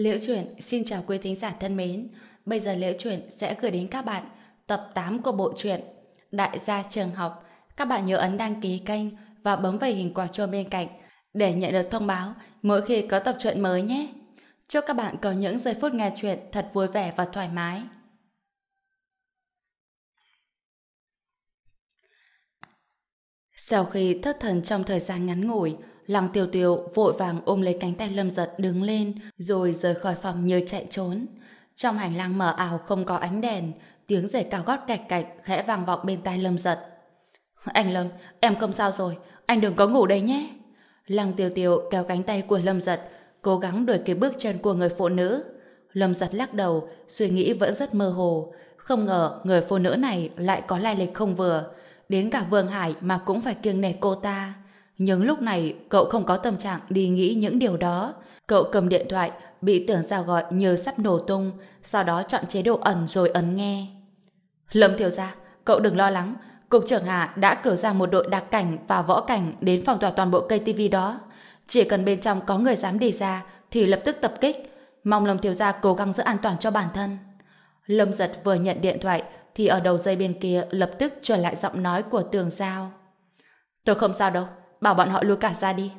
Liễu Chuyển xin chào quý thính giả thân mến. Bây giờ Liễu Chuyển sẽ gửi đến các bạn tập 8 của bộ truyện Đại gia trường học. Các bạn nhớ ấn đăng ký kênh và bấm vào hình quả chuông bên cạnh để nhận được thông báo mỗi khi có tập truyện mới nhé. Chúc các bạn có những giây phút nghe truyện thật vui vẻ và thoải mái. Sau khi thất thần trong thời gian ngắn ngủi, Lăng tiêu tiêu vội vàng ôm lấy cánh tay lâm giật đứng lên rồi rời khỏi phòng như chạy trốn. Trong hành lang mờ ảo không có ánh đèn, tiếng giày cao gót cạch cạch khẽ vang vọng bên tai lâm giật. Anh Lâm, em không sao rồi, anh đừng có ngủ đây nhé. Lăng tiêu tiêu kéo cánh tay của lâm giật, cố gắng đuổi kịp bước chân của người phụ nữ. Lâm giật lắc đầu, suy nghĩ vẫn rất mơ hồ. Không ngờ người phụ nữ này lại có lai lịch không vừa. Đến cả Vương Hải mà cũng phải kiêng nể cô ta. Nhưng lúc này cậu không có tâm trạng đi nghĩ những điều đó. Cậu cầm điện thoại, bị tưởng giao gọi như sắp nổ tung, sau đó chọn chế độ ẩn rồi ấn nghe. Lâm thiếu Gia, cậu đừng lo lắng. Cục trưởng Hà đã cử ra một đội đặc cảnh và võ cảnh đến phòng tỏa toàn bộ cây TV đó. Chỉ cần bên trong có người dám đi ra thì lập tức tập kích. Mong Lâm thiếu Gia cố gắng giữ an toàn cho bản thân. Lâm Giật vừa nhận điện thoại thì ở đầu dây bên kia lập tức trở lại giọng nói của tường giao. Tôi không sao đâu, bảo bọn họ lui cả ra đi.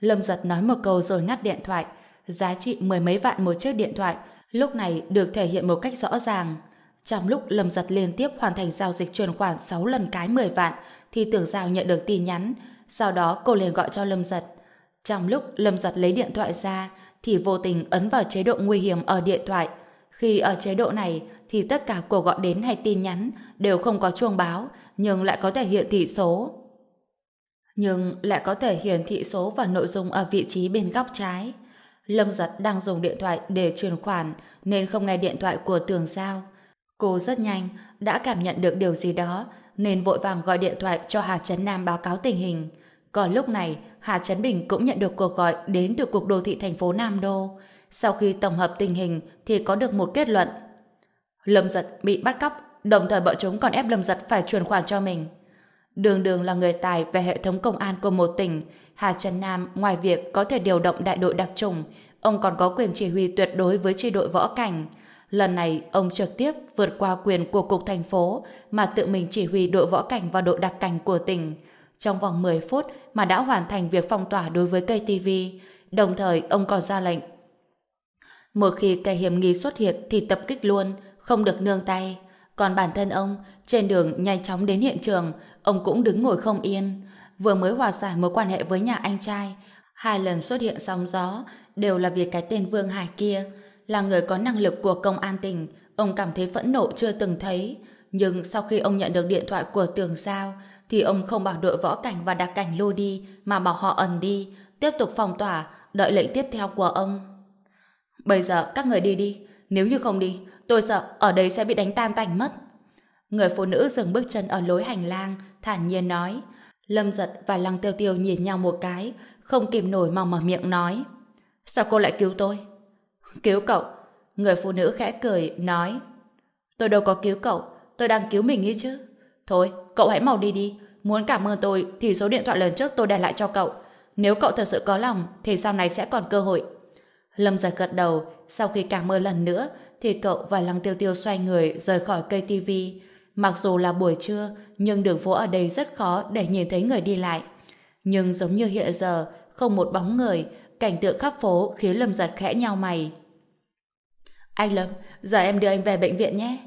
Lâm giật nói một câu rồi ngắt điện thoại. Giá trị mười mấy vạn một chiếc điện thoại, lúc này được thể hiện một cách rõ ràng. Trong lúc Lâm giật liên tiếp hoàn thành giao dịch chuyển khoản 6 lần cái 10 vạn, thì tưởng giao nhận được tin nhắn. Sau đó cô liền gọi cho Lâm giật. Trong lúc Lâm giật lấy điện thoại ra, thì vô tình ấn vào chế độ nguy hiểm ở điện thoại. Khi ở chế độ này, thì tất cả cuộc gọi đến hay tin nhắn đều không có chuông báo, nhưng lại có thể hiện thị số nhưng lại có thể hiển thị số và nội dung ở vị trí bên góc trái. Lâm Giật đang dùng điện thoại để truyền khoản nên không nghe điện thoại của tường giao. Cô rất nhanh đã cảm nhận được điều gì đó nên vội vàng gọi điện thoại cho Hà Trấn Nam báo cáo tình hình. Còn lúc này, Hà Trấn Bình cũng nhận được cuộc gọi đến từ Cục Đô thị thành phố Nam Đô. Sau khi tổng hợp tình hình thì có được một kết luận. Lâm Giật bị bắt cóc, đồng thời bọn chúng còn ép Lâm Giật phải truyền khoản cho mình. Đường đường là người tài về hệ thống công an của một tỉnh, Hà Trần Nam ngoài việc có thể điều động đại đội đặc trùng, ông còn có quyền chỉ huy tuyệt đối với chi đội võ cảnh. Lần này, ông trực tiếp vượt qua quyền của cục thành phố mà tự mình chỉ huy đội võ cảnh và đội đặc cảnh của tỉnh. Trong vòng 10 phút mà đã hoàn thành việc phong tỏa đối với cây TV, đồng thời ông còn ra lệnh. Một khi kẻ hiểm nghi xuất hiện thì tập kích luôn, không được nương tay. Còn bản thân ông, trên đường nhanh chóng đến hiện trường, ông cũng đứng ngồi không yên. Vừa mới hòa giải mối quan hệ với nhà anh trai, hai lần xuất hiện sóng gió đều là vì cái tên Vương Hải kia. Là người có năng lực của công an tỉnh, ông cảm thấy phẫn nộ chưa từng thấy. Nhưng sau khi ông nhận được điện thoại của tường giao, thì ông không bảo đội võ cảnh và đặc cảnh lôi đi, mà bảo họ ẩn đi, tiếp tục phòng tỏa, đợi lệnh tiếp theo của ông. Bây giờ các người đi đi, nếu như không đi, tôi sợ ở đây sẽ bị đánh tan tành mất. Người phụ nữ dừng bước chân ở lối hành lang, thản nhiên nói. Lâm giật và lăng tiêu tiêu nhìn nhau một cái, không kìm nổi mà mở miệng nói. Sao cô lại cứu tôi? Cứu cậu. Người phụ nữ khẽ cười, nói. Tôi đâu có cứu cậu, tôi đang cứu mình ý chứ. Thôi, cậu hãy mau đi đi. Muốn cảm ơn tôi thì số điện thoại lần trước tôi để lại cho cậu. Nếu cậu thật sự có lòng thì sau này sẽ còn cơ hội. Lâm giật gật đầu, sau khi cảm ơn lần nữa thì cậu và Lăng Tiêu Tiêu xoay người rời khỏi cây tivi. Mặc dù là buổi trưa, nhưng đường phố ở đây rất khó để nhìn thấy người đi lại. Nhưng giống như hiện giờ, không một bóng người, cảnh tượng khắp phố khiến Lâm giật khẽ nhau mày. Anh Lâm, giờ em đưa anh về bệnh viện nhé.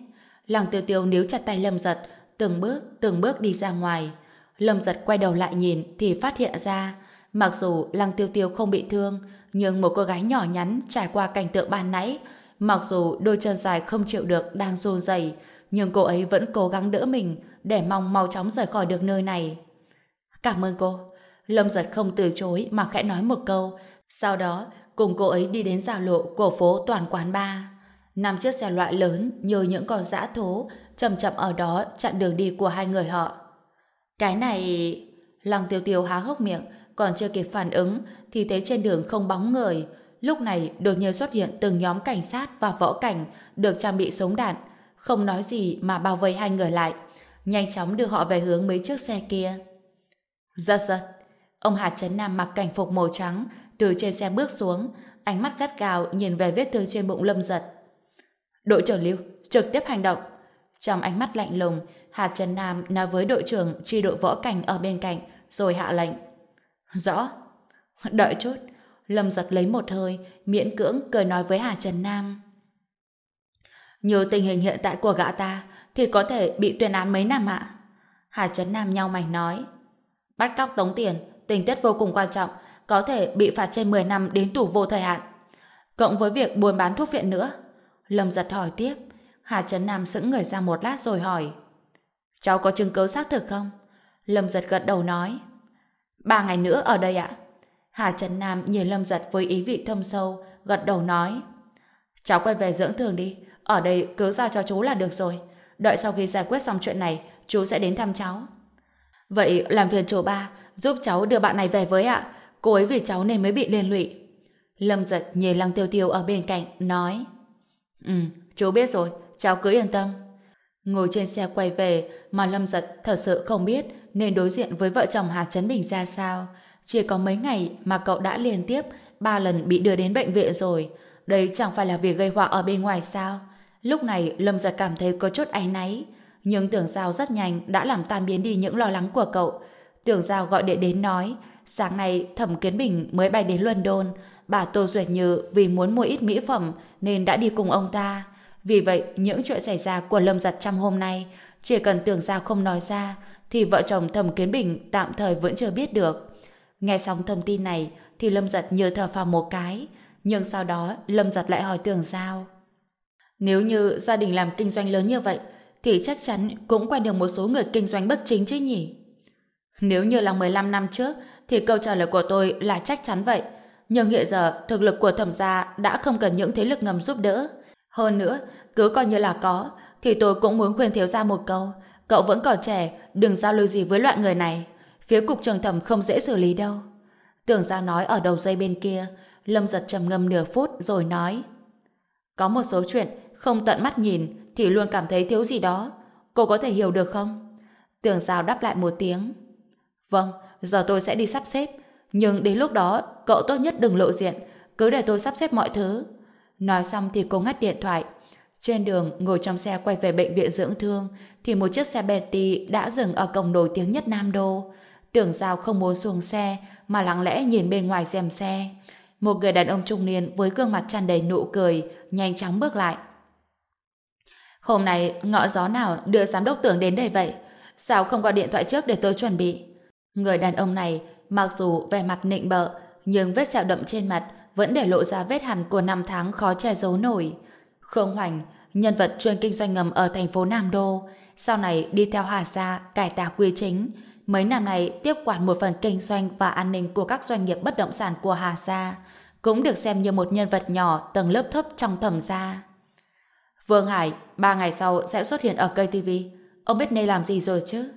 Lăng tiêu tiêu níu chặt tay Lâm giật, từng bước, từng bước đi ra ngoài. Lâm giật quay đầu lại nhìn thì phát hiện ra, mặc dù Lăng tiêu tiêu không bị thương, nhưng một cô gái nhỏ nhắn trải qua cảnh tượng ban nãy, mặc dù đôi chân dài không chịu được đang run rẩy, nhưng cô ấy vẫn cố gắng đỡ mình để mong mau chóng rời khỏi được nơi này. Cảm ơn cô. Lâm giật không từ chối mà khẽ nói một câu, sau đó cùng cô ấy đi đến giao lộ của phố toàn quán ba. Năm chiếc xe loại lớn như những con dã thố chậm chậm ở đó chặn đường đi của hai người họ. Cái này... Lòng tiêu tiêu há hốc miệng còn chưa kịp phản ứng thì thấy trên đường không bóng người. Lúc này đột nhiên xuất hiện từng nhóm cảnh sát và võ cảnh được trang bị súng đạn không nói gì mà bao vây hai người lại, nhanh chóng đưa họ về hướng mấy chiếc xe kia. Giật giật, ông Hạt Trấn Nam mặc cảnh phục màu trắng, từ trên xe bước xuống, ánh mắt gắt gao nhìn về vết thương trên bụng Lâm Giật. Đội trưởng Lưu, trực tiếp hành động. Trong ánh mắt lạnh lùng, Hà Trấn Nam nói với đội trưởng chi đội võ cảnh ở bên cạnh, rồi hạ lệnh. Rõ. Đợi chút. Lâm giật lấy một hơi, miễn cưỡng cười nói với Hà Trần Nam. Như tình hình hiện tại của gã ta, thì có thể bị tuyên án mấy năm ạ? Hà Trấn Nam nhau mày nói. Bắt cóc tống tiền, tình tiết vô cùng quan trọng, có thể bị phạt trên 10 năm đến tù vô thời hạn. Cộng với việc buôn bán thuốc viện nữa. Lâm giật hỏi tiếp. Hà Trấn Nam sững người ra một lát rồi hỏi. Cháu có chứng cứ xác thực không? Lâm giật gật đầu nói. Ba ngày nữa ở đây ạ. Hà Trần Nam nhìn Lâm giật với ý vị thâm sâu, gật đầu nói. Cháu quay về dưỡng thương đi, ở đây cứ giao cho chú là được rồi. Đợi sau khi giải quyết xong chuyện này, chú sẽ đến thăm cháu. Vậy làm phiền chú ba, giúp cháu đưa bạn này về với ạ. Cô ấy vì cháu nên mới bị liên lụy. Lâm giật nhìn lăng tiêu tiêu ở bên cạnh, nói. Ừ, chú biết rồi, cháu cứ yên tâm. Ngồi trên xe quay về mà Lâm giật thật sự không biết nên đối diện với vợ chồng Hà Trấn Bình ra sao. Chỉ có mấy ngày mà cậu đã liên tiếp ba lần bị đưa đến bệnh viện rồi. Đây chẳng phải là việc gây họa ở bên ngoài sao? Lúc này Lâm giật cảm thấy có chút áy náy. Nhưng tưởng giao rất nhanh đã làm tan biến đi những lo lắng của cậu. Tưởng giao gọi điện đến nói sáng nay Thẩm Kiến Bình mới bay đến London. Bà Tô Duyệt Như vì muốn mua ít mỹ phẩm nên đã đi cùng ông ta. Vì vậy, những chuyện xảy ra của Lâm Giật trong hôm nay, chỉ cần tưởng giao không nói ra, thì vợ chồng Thẩm Kiến Bình tạm thời vẫn chưa biết được. Nghe xong thông tin này, thì Lâm Giật nhớ thở phào một cái, nhưng sau đó Lâm Giật lại hỏi tưởng giao. Nếu như gia đình làm kinh doanh lớn như vậy, thì chắc chắn cũng quen được một số người kinh doanh bất chính chứ nhỉ? Nếu như là 15 năm trước, thì câu trả lời của tôi là chắc chắn vậy. Nhưng hiện giờ, thực lực của thẩm gia đã không cần những thế lực ngầm giúp đỡ. Hơn nữa, cứ coi như là có, thì tôi cũng muốn khuyên thiếu gia một câu. Cậu vẫn còn trẻ, đừng giao lưu gì với loại người này. Phía cục trường thẩm không dễ xử lý đâu. Tưởng ra nói ở đầu dây bên kia, Lâm giật trầm ngâm nửa phút rồi nói. Có một số chuyện không tận mắt nhìn thì luôn cảm thấy thiếu gì đó. Cô có thể hiểu được không? Tưởng Giao đáp lại một tiếng. Vâng, giờ tôi sẽ đi sắp xếp. Nhưng đến lúc đó, cậu tốt nhất đừng lộ diện. Cứ để tôi sắp xếp mọi thứ. Nói xong thì cô ngắt điện thoại. Trên đường, ngồi trong xe quay về bệnh viện dưỡng thương, thì một chiếc xe Betty đã dừng ở cổng nổi tiếng nhất Nam Đô. Tưởng Giao không muốn xuống xe, mà lặng lẽ nhìn bên ngoài xem xe. Một người đàn ông trung niên với gương mặt tràn đầy nụ cười, nhanh chóng bước lại. Hôm nay ngọ gió nào đưa giám đốc tưởng đến đây vậy? Sao không gọi điện thoại trước để tôi chuẩn bị? Người đàn ông này mặc dù vẻ mặt nịnh bợ nhưng vết sẹo đậm trên mặt vẫn để lộ ra vết hằn của năm tháng khó che giấu nổi. Khương Hoành, nhân vật chuyên kinh doanh ngầm ở thành phố Nam Đô, sau này đi theo Hà Gia cải tà quy chính. Mấy năm này tiếp quản một phần kinh doanh và an ninh của các doanh nghiệp bất động sản của Hà Gia, cũng được xem như một nhân vật nhỏ tầng lớp thấp trong thẩm gia. Vương Hải ba ngày sau sẽ xuất hiện ở cây TV. Ông biết nên làm gì rồi chứ?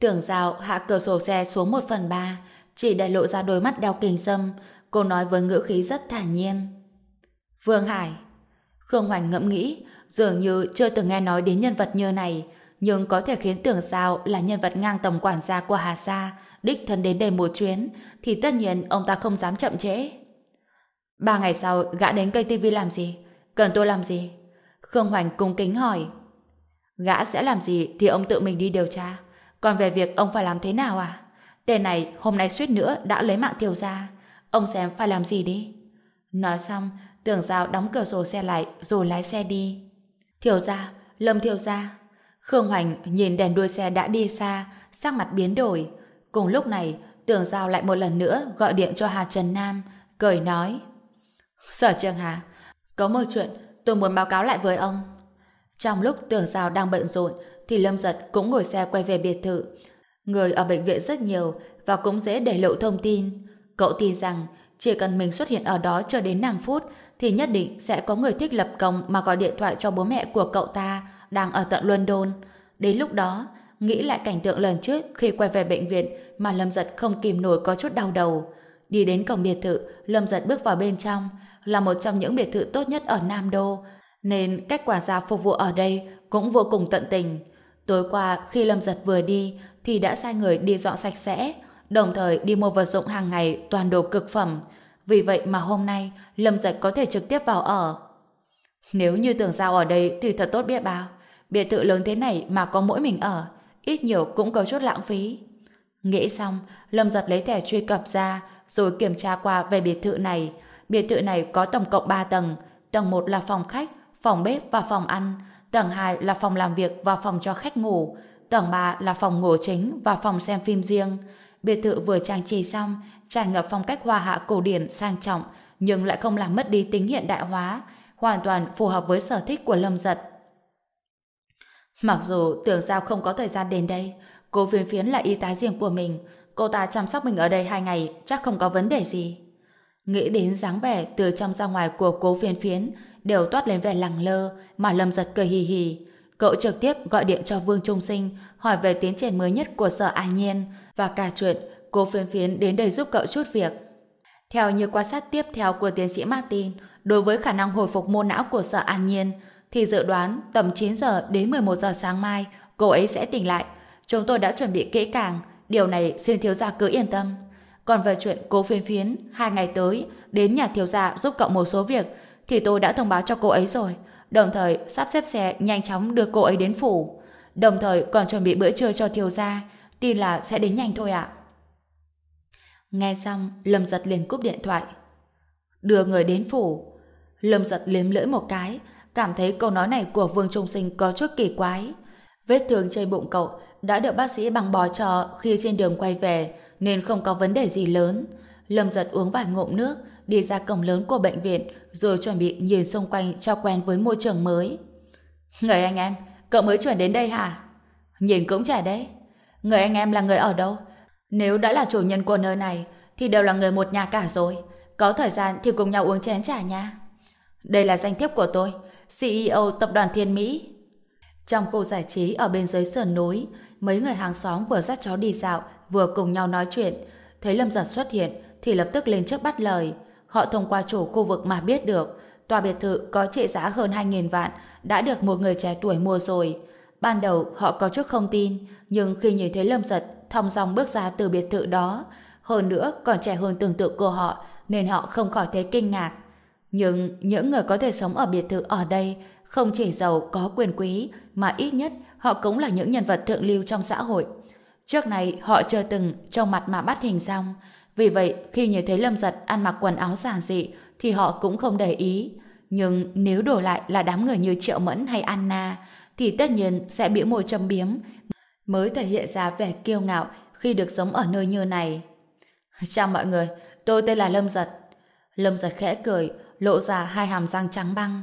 Tưởng Giao hạ cửa sổ xe xuống một phần ba, chỉ để lộ ra đôi mắt đeo kính dâm. Cô nói với ngữ khí rất thản nhiên. Vương Hải. Khương Hoành ngẫm nghĩ, dường như chưa từng nghe nói đến nhân vật như này, nhưng có thể khiến tưởng Giao là nhân vật ngang tầm quản gia của Hà Sa, đích thân đến đây một chuyến, thì tất nhiên ông ta không dám chậm trễ. Ba ngày sau, gã đến cây TV làm gì? Cần tôi làm gì? Khương Hoành cung kính hỏi. Gã sẽ làm gì thì ông tự mình đi điều tra. Còn về việc ông phải làm thế nào à? Tên này hôm nay suýt nữa đã lấy mạng Thiều ra. Ông xem phải làm gì đi. Nói xong, tưởng giao đóng cửa sổ xe lại rồi lái xe đi. Thiều ra, lâm thiều ra. Khương Hoành nhìn đèn đuôi xe đã đi xa, sắc mặt biến đổi. Cùng lúc này, tưởng giao lại một lần nữa gọi điện cho Hà Trần Nam, cười nói. Sở Trường Hà, có một chuyện tôi muốn báo cáo lại với ông. Trong lúc tưởng giao đang bận rộn, thì Lâm Giật cũng ngồi xe quay về biệt thự. Người ở bệnh viện rất nhiều và cũng dễ để lộ thông tin. Cậu tin rằng chỉ cần mình xuất hiện ở đó chờ đến 5 phút thì nhất định sẽ có người thích lập công mà gọi điện thoại cho bố mẹ của cậu ta đang ở tận London. Đến lúc đó, nghĩ lại cảnh tượng lần trước khi quay về bệnh viện mà Lâm Giật không kìm nổi có chút đau đầu. Đi đến cổng biệt thự, Lâm Giật bước vào bên trong, là một trong những biệt thự tốt nhất ở Nam Đô, nên cách quả gia phục vụ ở đây cũng vô cùng tận tình. Tối qua khi Lâm Giật vừa đi thì đã sai người đi dọn sạch sẽ, đồng thời đi mua vật dụng hàng ngày toàn đồ cực phẩm. Vì vậy mà hôm nay Lâm Giật có thể trực tiếp vào ở. Nếu như tưởng giao ở đây thì thật tốt biết bao. Biệt thự lớn thế này mà có mỗi mình ở, ít nhiều cũng có chút lãng phí. Nghĩ xong, Lâm Giật lấy thẻ truy cập ra rồi kiểm tra qua về biệt thự này. Biệt thự này có tổng cộng 3 tầng. Tầng 1 là phòng khách, phòng bếp và phòng ăn. Tầng 2 là phòng làm việc và phòng cho khách ngủ. Tầng 3 là phòng ngủ chính và phòng xem phim riêng. Biệt thự vừa trang trí xong, tràn ngập phong cách hoa hạ cổ điển sang trọng, nhưng lại không làm mất đi tính hiện đại hóa, hoàn toàn phù hợp với sở thích của Lâm Giật. Mặc dù tưởng giao không có thời gian đến đây, cô phiến phiến là y tá riêng của mình, cô ta chăm sóc mình ở đây hai ngày chắc không có vấn đề gì. Nghĩ đến dáng vẻ từ trong ra ngoài của cố phiến phiến đều toát lên vẻ lẳng lơ mà Lâm Giật cười hì hì. Cậu trực tiếp gọi điện cho Vương Trung Sinh hỏi về tiến triển mới nhất của sở An Nhiên và cả chuyện cô phiến phiến đến đây giúp cậu chút việc. Theo như quan sát tiếp theo của tiến sĩ Martin, đối với khả năng hồi phục mô não của sở An Nhiên, thì dự đoán tầm 9 giờ đến 11 giờ sáng mai cô ấy sẽ tỉnh lại. Chúng tôi đã chuẩn bị kỹ càng, điều này xin thiếu gia cứ yên tâm. Còn về chuyện cô phiến phiến, hai ngày tới, đến nhà thiếu gia giúp cậu một số việc, thì tôi đã thông báo cho cô ấy rồi. Đồng thời sắp xếp xe nhanh chóng đưa cô ấy đến phủ. Đồng thời còn chuẩn bị bữa trưa cho thiếu gia, tin là sẽ đến nhanh thôi ạ. Nghe xong, Lâm Giật liền cúp điện thoại. Đưa người đến phủ. Lâm Giật liếm lưỡi một cái, cảm thấy câu nói này của Vương Trung Sinh có chút kỳ quái. Vết thương trên bụng cậu đã được bác sĩ bằng bó cho khi trên đường quay về, nên không có vấn đề gì lớn. Lâm giật uống vài ngụm nước, đi ra cổng lớn của bệnh viện, rồi chuẩn bị nhìn xung quanh cho quen với môi trường mới. Người anh em, cậu mới chuyển đến đây hả? Nhìn cũng trẻ đấy. Người anh em là người ở đâu? Nếu đã là chủ nhân của nơi này, thì đều là người một nhà cả rồi. Có thời gian thì cùng nhau uống chén trà nha. Đây là danh thiếp của tôi, CEO Tập đoàn Thiên Mỹ. Trong khu giải trí ở bên dưới sườn núi, mấy người hàng xóm vừa dắt chó đi dạo, vừa cùng nhau nói chuyện. Thấy Lâm Giật xuất hiện, thì lập tức lên trước bắt lời. Họ thông qua chủ khu vực mà biết được, tòa biệt thự có trị giá hơn 2.000 vạn, đã được một người trẻ tuổi mua rồi. Ban đầu họ có chút không tin, nhưng khi nhìn thấy Lâm Giật thong dong bước ra từ biệt thự đó, hơn nữa còn trẻ hơn tưởng tượng của họ, nên họ không khỏi thấy kinh ngạc. Nhưng những người có thể sống ở biệt thự ở đây không chỉ giàu có quyền quý, mà ít nhất họ cũng là những nhân vật thượng lưu trong xã hội. Trước này họ chưa từng trong mặt mà bắt hình xong, vì vậy khi nhìn thấy Lâm Giật ăn mặc quần áo giản dị thì họ cũng không để ý. Nhưng nếu đổi lại là đám người như Triệu Mẫn hay Anna thì tất nhiên sẽ bị môi châm biếm mới thể hiện ra vẻ kiêu ngạo khi được sống ở nơi như này. Chào mọi người, tôi tên là Lâm Giật. Lâm Giật khẽ cười, lộ ra hai hàm răng trắng băng.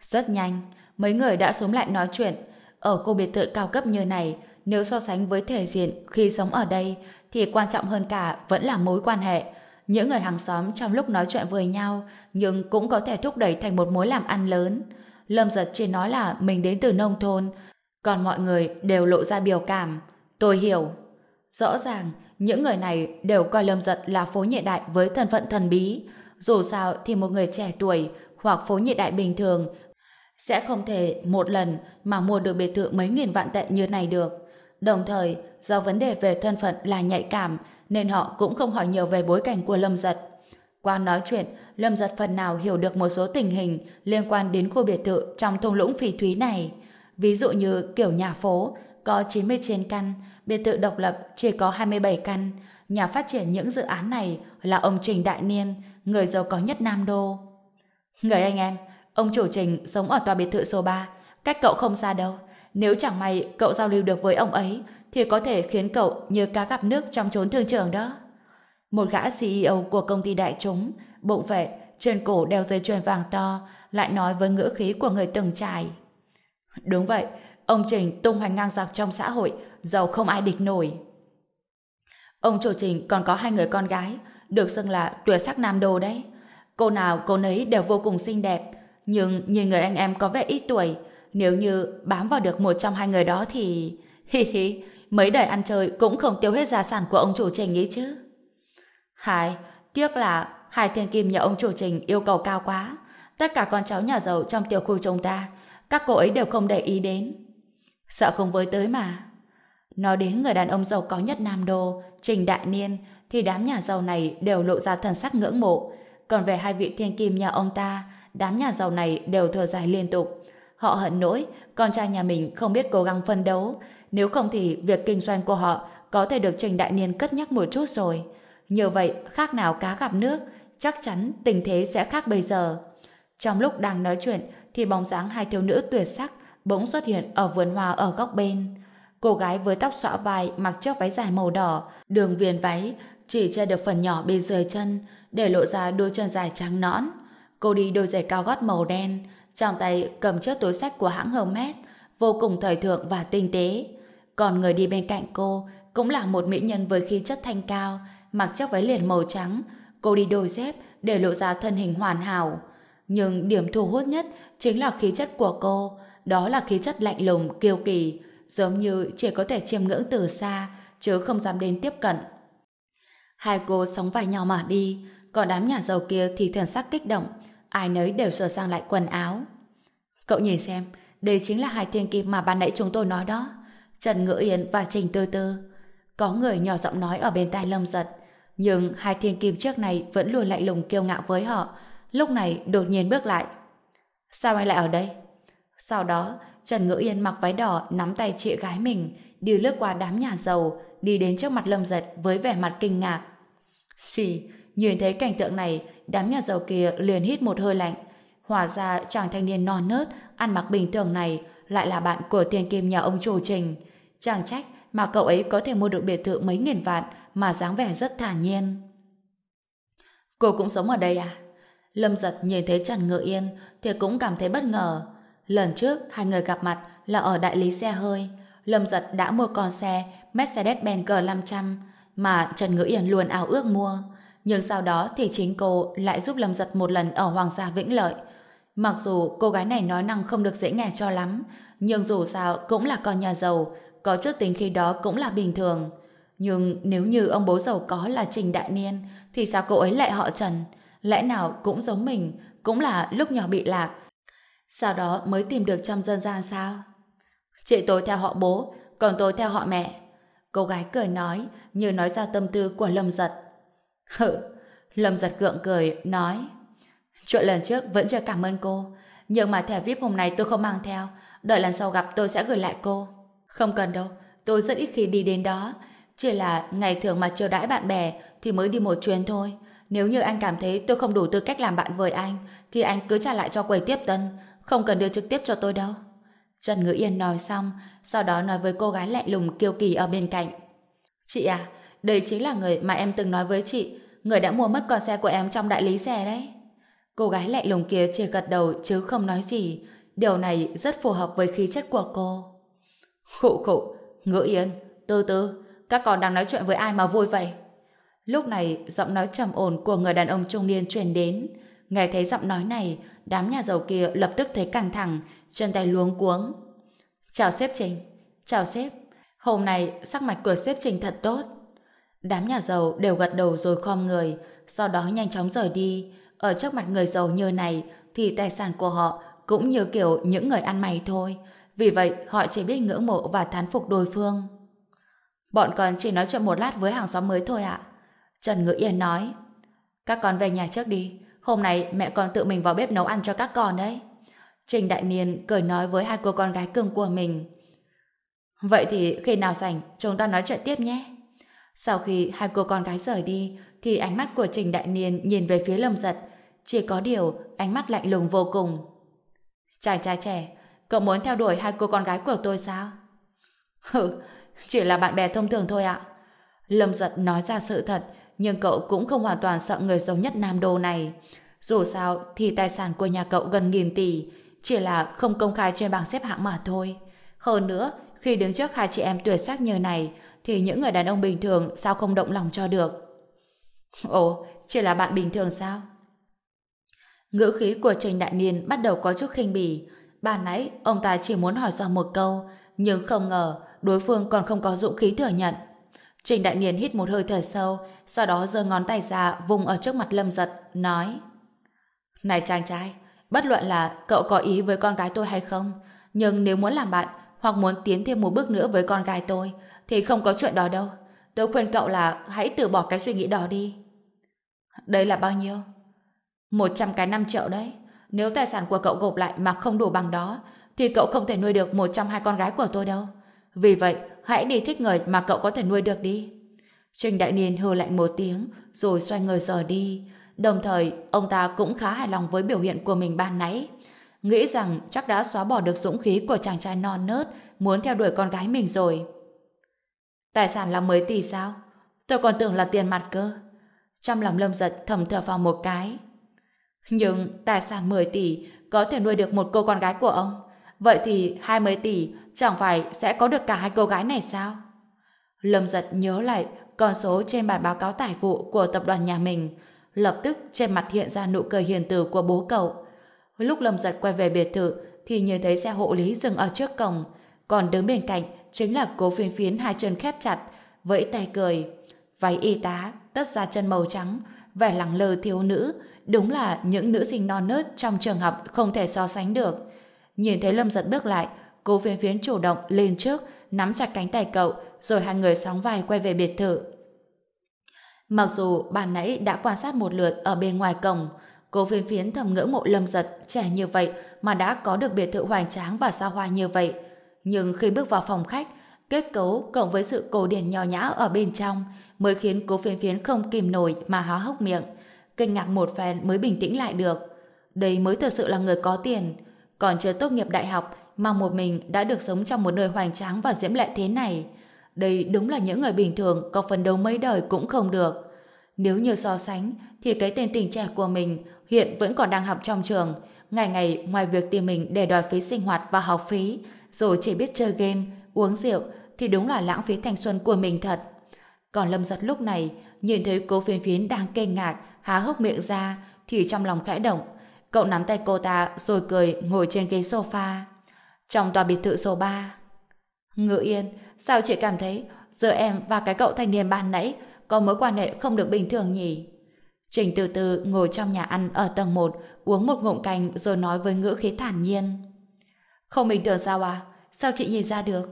Rất nhanh, mấy người đã xuống lại nói chuyện. Ở khu biệt thự cao cấp như này, nếu so sánh với thể diện khi sống ở đây, thì quan trọng hơn cả vẫn là mối quan hệ. Những người hàng xóm trong lúc nói chuyện với nhau, nhưng cũng có thể thúc đẩy thành một mối làm ăn lớn. Lâm giật chỉ nói là mình đến từ nông thôn, còn mọi người đều lộ ra biểu cảm. Tôi hiểu. Rõ ràng, những người này đều coi Lâm giật là phố nhị đại với thân phận thần bí. Dù sao thì một người trẻ tuổi hoặc phố nhị đại bình thường sẽ không thể một lần mà mua được biệt thự mấy nghìn vạn tệ như này được. Đồng thời, do vấn đề về thân phận là nhạy cảm, nên họ cũng không hỏi nhiều về bối cảnh của Lâm Giật. Qua nói chuyện, Lâm Giật phần nào hiểu được một số tình hình liên quan đến khu biệt thự trong thung lũng phỉ thúy này. Ví dụ như kiểu nhà phố, có 99 căn, biệt thự độc lập chỉ có 27 căn. Nhà phát triển những dự án này là ông Trình Đại Niên, người giàu có nhất Nam Đô. Người anh em, Ông chủ trình sống ở tòa biệt thự số 3, cách cậu không xa đâu. Nếu chẳng may cậu giao lưu được với ông ấy, thì có thể khiến cậu như cá gặp nước trong chốn thương trường đó. Một gã CEO của công ty đại chúng, bụng vệ, trên cổ đeo dây chuyền vàng to, lại nói với ngữ khí của người từng trải. Đúng vậy, ông Trình tung hoành ngang dọc trong xã hội, giàu không ai địch nổi. Ông chủ Trình còn có hai người con gái, được xưng là tuổi sắc nam đô đấy. Cô nào cô nấy đều vô cùng xinh đẹp, nhưng nhìn người anh em có vẻ ít tuổi, nếu như bám vào được một trong hai người đó thì... Hi hi, mấy đời ăn chơi cũng không tiêu hết gia sản của ông chủ trình ý chứ. Hai, tiếc là hai thiên kim nhà ông chủ trình yêu cầu cao quá. Tất cả con cháu nhà giàu trong tiểu khu chúng ta, các cô ấy đều không để ý đến. Sợ không với tới mà. Nói đến người đàn ông giàu có nhất Nam Đô, Trình Đại Niên, thì đám nhà giàu này đều lộ ra thần sắc ngưỡng mộ. Còn về hai vị thiên kim nhà ông ta, đám nhà giàu này đều thở dài liên tục. Họ hận nỗi, con trai nhà mình không biết cố gắng phân đấu. Nếu không thì việc kinh doanh của họ có thể được Trình Đại Niên cất nhắc một chút rồi. Như vậy, khác nào cá gặp nước, chắc chắn tình thế sẽ khác bây giờ. Trong lúc đang nói chuyện, thì bóng dáng hai thiếu nữ tuyệt sắc bỗng xuất hiện ở vườn hoa ở góc bên. Cô gái với tóc xõa vai mặc chiếc váy dài màu đỏ, đường viền váy chỉ che được phần nhỏ bên dưới chân, để lộ ra đôi chân dài trắng nõn. Cô đi đôi giày cao gót màu đen, trong tay cầm chiếc túi sách của hãng Hermes, vô cùng thời thượng và tinh tế. Còn người đi bên cạnh cô cũng là một mỹ nhân với khí chất thanh cao, mặc chiếc váy liền màu trắng. Cô đi đôi dép để lộ ra thân hình hoàn hảo. Nhưng điểm thu hút nhất chính là khí chất của cô, đó là khí chất lạnh lùng, kiêu kỳ, giống như chỉ có thể chiêm ngưỡng từ xa, chứ không dám đến tiếp cận. Hai cô sống vai nhau mà đi, còn đám nhà giàu kia thì thần sắc kích động, ai nấy đều sửa sang lại quần áo. Cậu nhìn xem, đây chính là hai thiên kim mà ban nãy chúng tôi nói đó. Trần Ngữ Yên và Trình Tư Tư. Có người nhỏ giọng nói ở bên tai Lâm Giật, nhưng hai thiên kim trước này vẫn luôn lạnh lùng kiêu ngạo với họ. Lúc này đột nhiên bước lại. Sao anh lại ở đây? Sau đó, Trần Ngữ Yên mặc váy đỏ nắm tay chị gái mình, đi lướt qua đám nhà giàu, đi đến trước mặt Lâm Giật với vẻ mặt kinh ngạc. Xì, nhìn thấy cảnh tượng này, đám nhà giàu kia liền hít một hơi lạnh. Hóa ra chàng thanh niên non nớt, ăn mặc bình thường này lại là bạn của tiền kim nhà ông chủ trình. Chàng trách mà cậu ấy có thể mua được biệt thự mấy nghìn vạn mà dáng vẻ rất thản nhiên. Cô cũng sống ở đây à? Lâm giật nhìn thấy Trần Ngự Yên thì cũng cảm thấy bất ngờ. Lần trước hai người gặp mặt là ở đại lý xe hơi. Lâm giật đã mua con xe Mercedes-Benz G500 mà Trần Ngữ Yên luôn ảo ước mua. Nhưng sau đó thì chính cô lại giúp Lâm giật một lần ở Hoàng gia Vĩnh Lợi. Mặc dù cô gái này nói năng không được dễ nghe cho lắm, nhưng dù sao cũng là con nhà giàu, có chút tính khi đó cũng là bình thường. Nhưng nếu như ông bố giàu có là Trình Đại Niên, thì sao cô ấy lại họ Trần? Lẽ nào cũng giống mình, cũng là lúc nhỏ bị lạc. Sau đó mới tìm được trong dân gian sao? Chị tôi theo họ bố, còn tôi theo họ mẹ. Cô gái cười nói, như nói ra tâm tư của Lâm Giật. Hử, Lâm Giật gượng cười, nói Chuyện lần trước vẫn chưa cảm ơn cô, nhưng mà thẻ VIP hôm nay tôi không mang theo, đợi lần sau gặp tôi sẽ gửi lại cô. Không cần đâu, tôi rất ít khi đi đến đó, chỉ là ngày thường mà chiều đãi bạn bè thì mới đi một chuyến thôi. Nếu như anh cảm thấy tôi không đủ tư cách làm bạn với anh, thì anh cứ trả lại cho quầy tiếp tân, không cần đưa trực tiếp cho tôi đâu. Trần Ngữ Yên nói xong, sau đó nói với cô gái lạnh lùng kiêu kỳ ở bên cạnh. Chị à, đây chính là người mà em từng nói với chị, người đã mua mất con xe của em trong đại lý xe đấy. Cô gái lạnh lùng kia chỉ gật đầu chứ không nói gì. Điều này rất phù hợp với khí chất của cô. Khụ khụ, Ngữ Yên, Tư Tư, các con đang nói chuyện với ai mà vui vậy? Lúc này, giọng nói trầm ổn của người đàn ông trung niên truyền đến. Nghe thấy giọng nói này, đám nhà giàu kia lập tức thấy căng thẳng, chân tay luống cuống. Chào sếp Trình. Chào sếp. Hôm nay sắc mặt của sếp Trình thật tốt. Đám nhà giàu đều gật đầu rồi khom người, sau đó nhanh chóng rời đi. Ở trước mặt người giàu như này thì tài sản của họ cũng như kiểu những người ăn mày thôi. Vì vậy họ chỉ biết ngưỡng mộ và thán phục đối phương. Bọn con chỉ nói chuyện một lát với hàng xóm mới thôi ạ. Trần Ngữ Yên nói. Các con về nhà trước đi. Hôm nay mẹ con tự mình vào bếp nấu ăn cho các con đấy. Trình Đại Niên cười nói với hai cô con gái cưng của mình. Vậy thì khi nào rảnh chúng ta nói chuyện tiếp nhé. Sau khi hai cô con gái rời đi thì ánh mắt của Trình Đại Niên nhìn về phía Lâm Giật. Chỉ có điều ánh mắt lạnh lùng vô cùng. Chàng trai trẻ, cậu muốn theo đuổi hai cô con gái của tôi sao? Hừ, chỉ là bạn bè thông thường thôi ạ. Lâm Giật nói ra sự thật nhưng cậu cũng không hoàn toàn sợ người giàu nhất Nam Đô này. Dù sao thì tài sản của nhà cậu gần nghìn tỷ chỉ là không công khai trên bảng xếp hạng mà thôi. Hơn nữa, khi đứng trước hai chị em tuyệt sắc như này, thì những người đàn ông bình thường sao không động lòng cho được? Ồ, chỉ là bạn bình thường sao? Ngữ khí của Trình Đại Niên bắt đầu có chút khinh bỉ. Ban nãy, ông ta chỉ muốn hỏi do một câu, nhưng không ngờ đối phương còn không có dũng khí thừa nhận. Trình Đại Niên hít một hơi thở sâu, sau đó giơ ngón tay ra vùng ở trước mặt Lâm Giật, nói Này chàng trai, Bất luận là cậu có ý với con gái tôi hay không, nhưng nếu muốn làm bạn hoặc muốn tiến thêm một bước nữa với con gái tôi, thì không có chuyện đó đâu. Tôi khuyên cậu là hãy từ bỏ cái suy nghĩ đó đi. Đây là bao nhiêu? Một trăm cái năm triệu đấy. Nếu tài sản của cậu gộp lại mà không đủ bằng đó, thì cậu không thể nuôi được một trăm hai con gái của tôi đâu. Vì vậy, hãy đi thích người mà cậu có thể nuôi được đi. Trình Đại Niên hừ lạnh một tiếng, rồi xoay người rời đi. Đồng thời, ông ta cũng khá hài lòng với biểu hiện của mình ban nãy. Nghĩ rằng chắc đã xóa bỏ được dũng khí của chàng trai non nớt muốn theo đuổi con gái mình rồi. Tài sản là 10 tỷ sao? Tôi còn tưởng là tiền mặt cơ. Trong lòng lâm giật thầm thở vào một cái. Nhưng tài sản 10 tỷ có thể nuôi được một cô con gái của ông. Vậy thì 20 tỷ chẳng phải sẽ có được cả hai cô gái này sao? Lâm giật nhớ lại con số trên bản báo cáo tài vụ của tập đoàn nhà mình. Lập tức trên mặt hiện ra nụ cười hiền từ của bố cậu. Lúc Lâm giật quay về biệt thự thì nhìn thấy xe hộ lý dừng ở trước cổng. Còn đứng bên cạnh chính là cố phiến phiến hai chân khép chặt, vẫy tay cười. Váy y tá, tất ra chân màu trắng, vẻ lẳng lơ thiếu nữ, đúng là những nữ sinh non nớt trong trường học không thể so sánh được. Nhìn thấy Lâm giật bước lại, cố phiến phiến chủ động lên trước, nắm chặt cánh tay cậu, rồi hai người sóng vai quay về biệt thự. Mặc dù bà nãy đã quan sát một lượt ở bên ngoài cổng, cô phiến phiến thầm ngưỡng mộ lâm giật trẻ như vậy mà đã có được biệt thự hoành tráng và xa hoa như vậy. Nhưng khi bước vào phòng khách, kết cấu cộng với sự cổ điển nho nhã ở bên trong mới khiến cô phiến phiến không kìm nổi mà há hốc miệng. Kinh ngạc một phen mới bình tĩnh lại được. Đây mới thật sự là người có tiền. Còn chưa tốt nghiệp đại học mà một mình đã được sống trong một nơi hoành tráng và diễm lệ thế này. Đây đúng là những người bình thường có phần đấu mấy đời cũng không được. Nếu như so sánh, thì cái tên tình trẻ của mình hiện vẫn còn đang học trong trường. Ngày ngày ngoài việc tìm mình để đòi phí sinh hoạt và học phí, rồi chỉ biết chơi game, uống rượu, thì đúng là lãng phí thanh xuân của mình thật. Còn Lâm Giật lúc này, nhìn thấy cô phiến phiến đang kinh ngạc, há hốc miệng ra, thì trong lòng khẽ động. Cậu nắm tay cô ta rồi cười ngồi trên ghế sofa. Trong tòa biệt thự số 3. Ngự yên, sao chị cảm thấy giữa em và cái cậu thanh niên ban nãy có mối quan hệ không được bình thường nhỉ? Trình từ từ ngồi trong nhà ăn ở tầng 1 uống một ngụm canh rồi nói với ngữ khí thản nhiên. Không bình thường sao à? Sao chị nhìn ra được?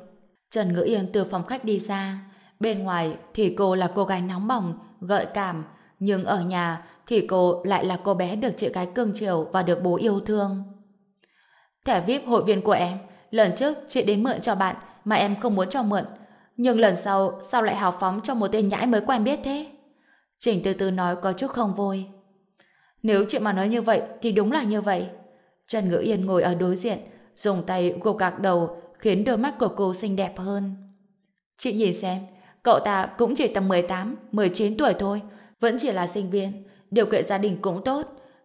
Trần Ngữ Yên từ phòng khách đi ra. Bên ngoài thì cô là cô gái nóng bỏng, gợi cảm. Nhưng ở nhà thì cô lại là cô bé được chị gái cưng chiều và được bố yêu thương. Thẻ VIP hội viên của em, lần trước chị đến mượn cho bạn mà em không muốn cho mượn. Nhưng lần sau, sao lại hào phóng cho một tên nhãi mới quen biết thế? Trình từ từ nói có chút không vui. Nếu chị mà nói như vậy thì đúng là như vậy. Trần Ngữ Yên ngồi ở đối diện, dùng tay gục gạc đầu khiến đôi mắt của cô xinh đẹp hơn. Chị nhìn xem, cậu ta cũng chỉ tầm 18, 19 tuổi thôi, vẫn chỉ là sinh viên, điều kiện gia đình cũng tốt.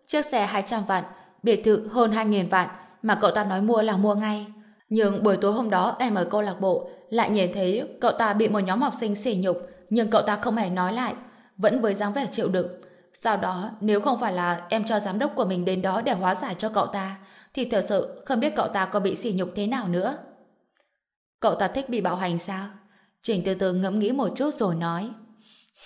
Chiếc xe 200 vạn, biệt thự hơn 2.000 vạn mà cậu ta nói mua là mua ngay. Nhưng buổi tối hôm đó em ở câu lạc bộ lại nhìn thấy cậu ta bị một nhóm học sinh sỉ nhục nhưng cậu ta không hề nói lại vẫn với dáng vẻ chịu đựng. Sau đó, nếu không phải là em cho giám đốc của mình đến đó để hóa giải cho cậu ta, thì thật sự không biết cậu ta có bị sỉ nhục thế nào nữa. Cậu ta thích bị bạo hành sao? Trình từ từ ngẫm nghĩ một chút rồi nói.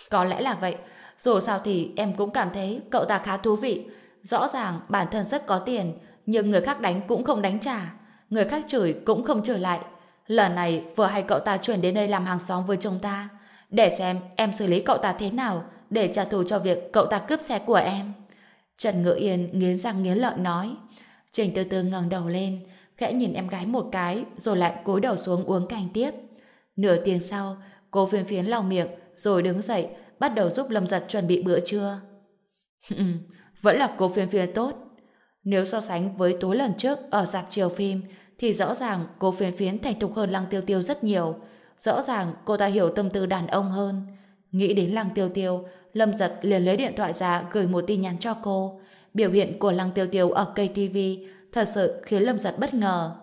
Có lẽ là vậy. Dù sao thì em cũng cảm thấy cậu ta khá thú vị. Rõ ràng bản thân rất có tiền, nhưng người khác đánh cũng không đánh trả. Người khác chửi cũng không trở lại. Lần này vừa hay cậu ta chuyển đến đây làm hàng xóm với chúng ta. Để xem em xử lý cậu ta thế nào để trả thù cho việc cậu ta cướp xe của em. Trần Ngự Yên nghiến răng nghiến lợi nói. Trình từ từ ngẩng đầu lên, khẽ nhìn em gái một cái rồi lại cúi đầu xuống uống canh tiếp. Nửa tiếng sau, cô phiền phiến lau miệng rồi đứng dậy bắt đầu giúp Lâm Giật chuẩn bị bữa trưa. Vẫn là cô phiền phiền tốt. Nếu so sánh với tối lần trước ở dạp chiều phim thì rõ ràng cô phiến phiến thành thục hơn Lăng Tiêu Tiêu rất nhiều. Rõ ràng cô ta hiểu tâm tư đàn ông hơn. Nghĩ đến Lăng Tiêu Tiêu, Lâm Giật liền lấy điện thoại ra gửi một tin nhắn cho cô. Biểu hiện của Lăng Tiêu Tiêu ở KTV thật sự khiến Lâm Giật bất ngờ.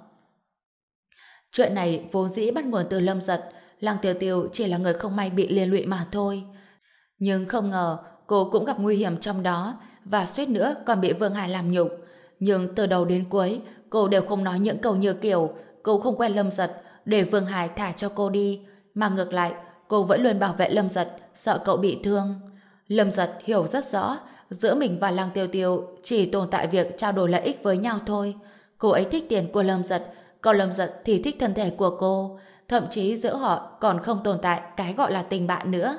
Chuyện này vốn dĩ bắt nguồn từ Lâm Giật, Lăng Tiêu Tiêu chỉ là người không may bị liên lụy mà thôi. Nhưng không ngờ cô cũng gặp nguy hiểm trong đó và suýt nữa còn bị Vương Hải làm nhục. Nhưng từ đầu đến cuối, cô đều không nói những câu như kiểu cô không quen Lâm Giật để Vương Hải thả cho cô đi, mà ngược lại, cô vẫn luôn bảo vệ Lâm Giật, sợ cậu bị thương. Lâm Giật hiểu rất rõ, giữa mình và Lăng Tiêu Tiêu chỉ tồn tại việc trao đổi lợi ích với nhau thôi. Cô ấy thích tiền của Lâm Giật, còn Lâm Giật thì thích thân thể của cô, thậm chí giữa họ còn không tồn tại cái gọi là tình bạn nữa.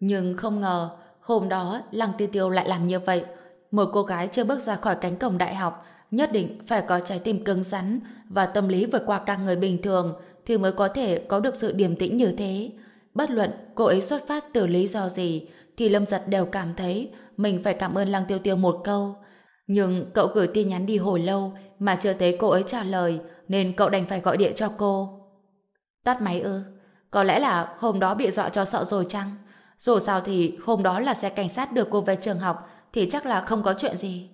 Nhưng không ngờ, hôm đó Lăng Tiêu Tiêu lại làm như vậy. một cô gái chưa bước ra khỏi cánh cổng đại học nhất định phải có trái tim cứng rắn và tâm lý vượt qua cả người bình thường thì mới có thể có được sự điềm tĩnh như thế. Bất luận cô ấy xuất phát từ lý do gì thì Lâm Giật đều cảm thấy mình phải cảm ơn Lăng Tiêu Tiêu một câu. Nhưng cậu gửi tin nhắn đi hồi lâu mà chưa thấy cô ấy trả lời nên cậu đành phải gọi điện cho cô. Tắt máy ư? Có lẽ là hôm đó bị dọa cho sợ rồi chăng? Dù sao thì hôm đó là xe cảnh sát đưa cô về trường học thì chắc là không có chuyện gì.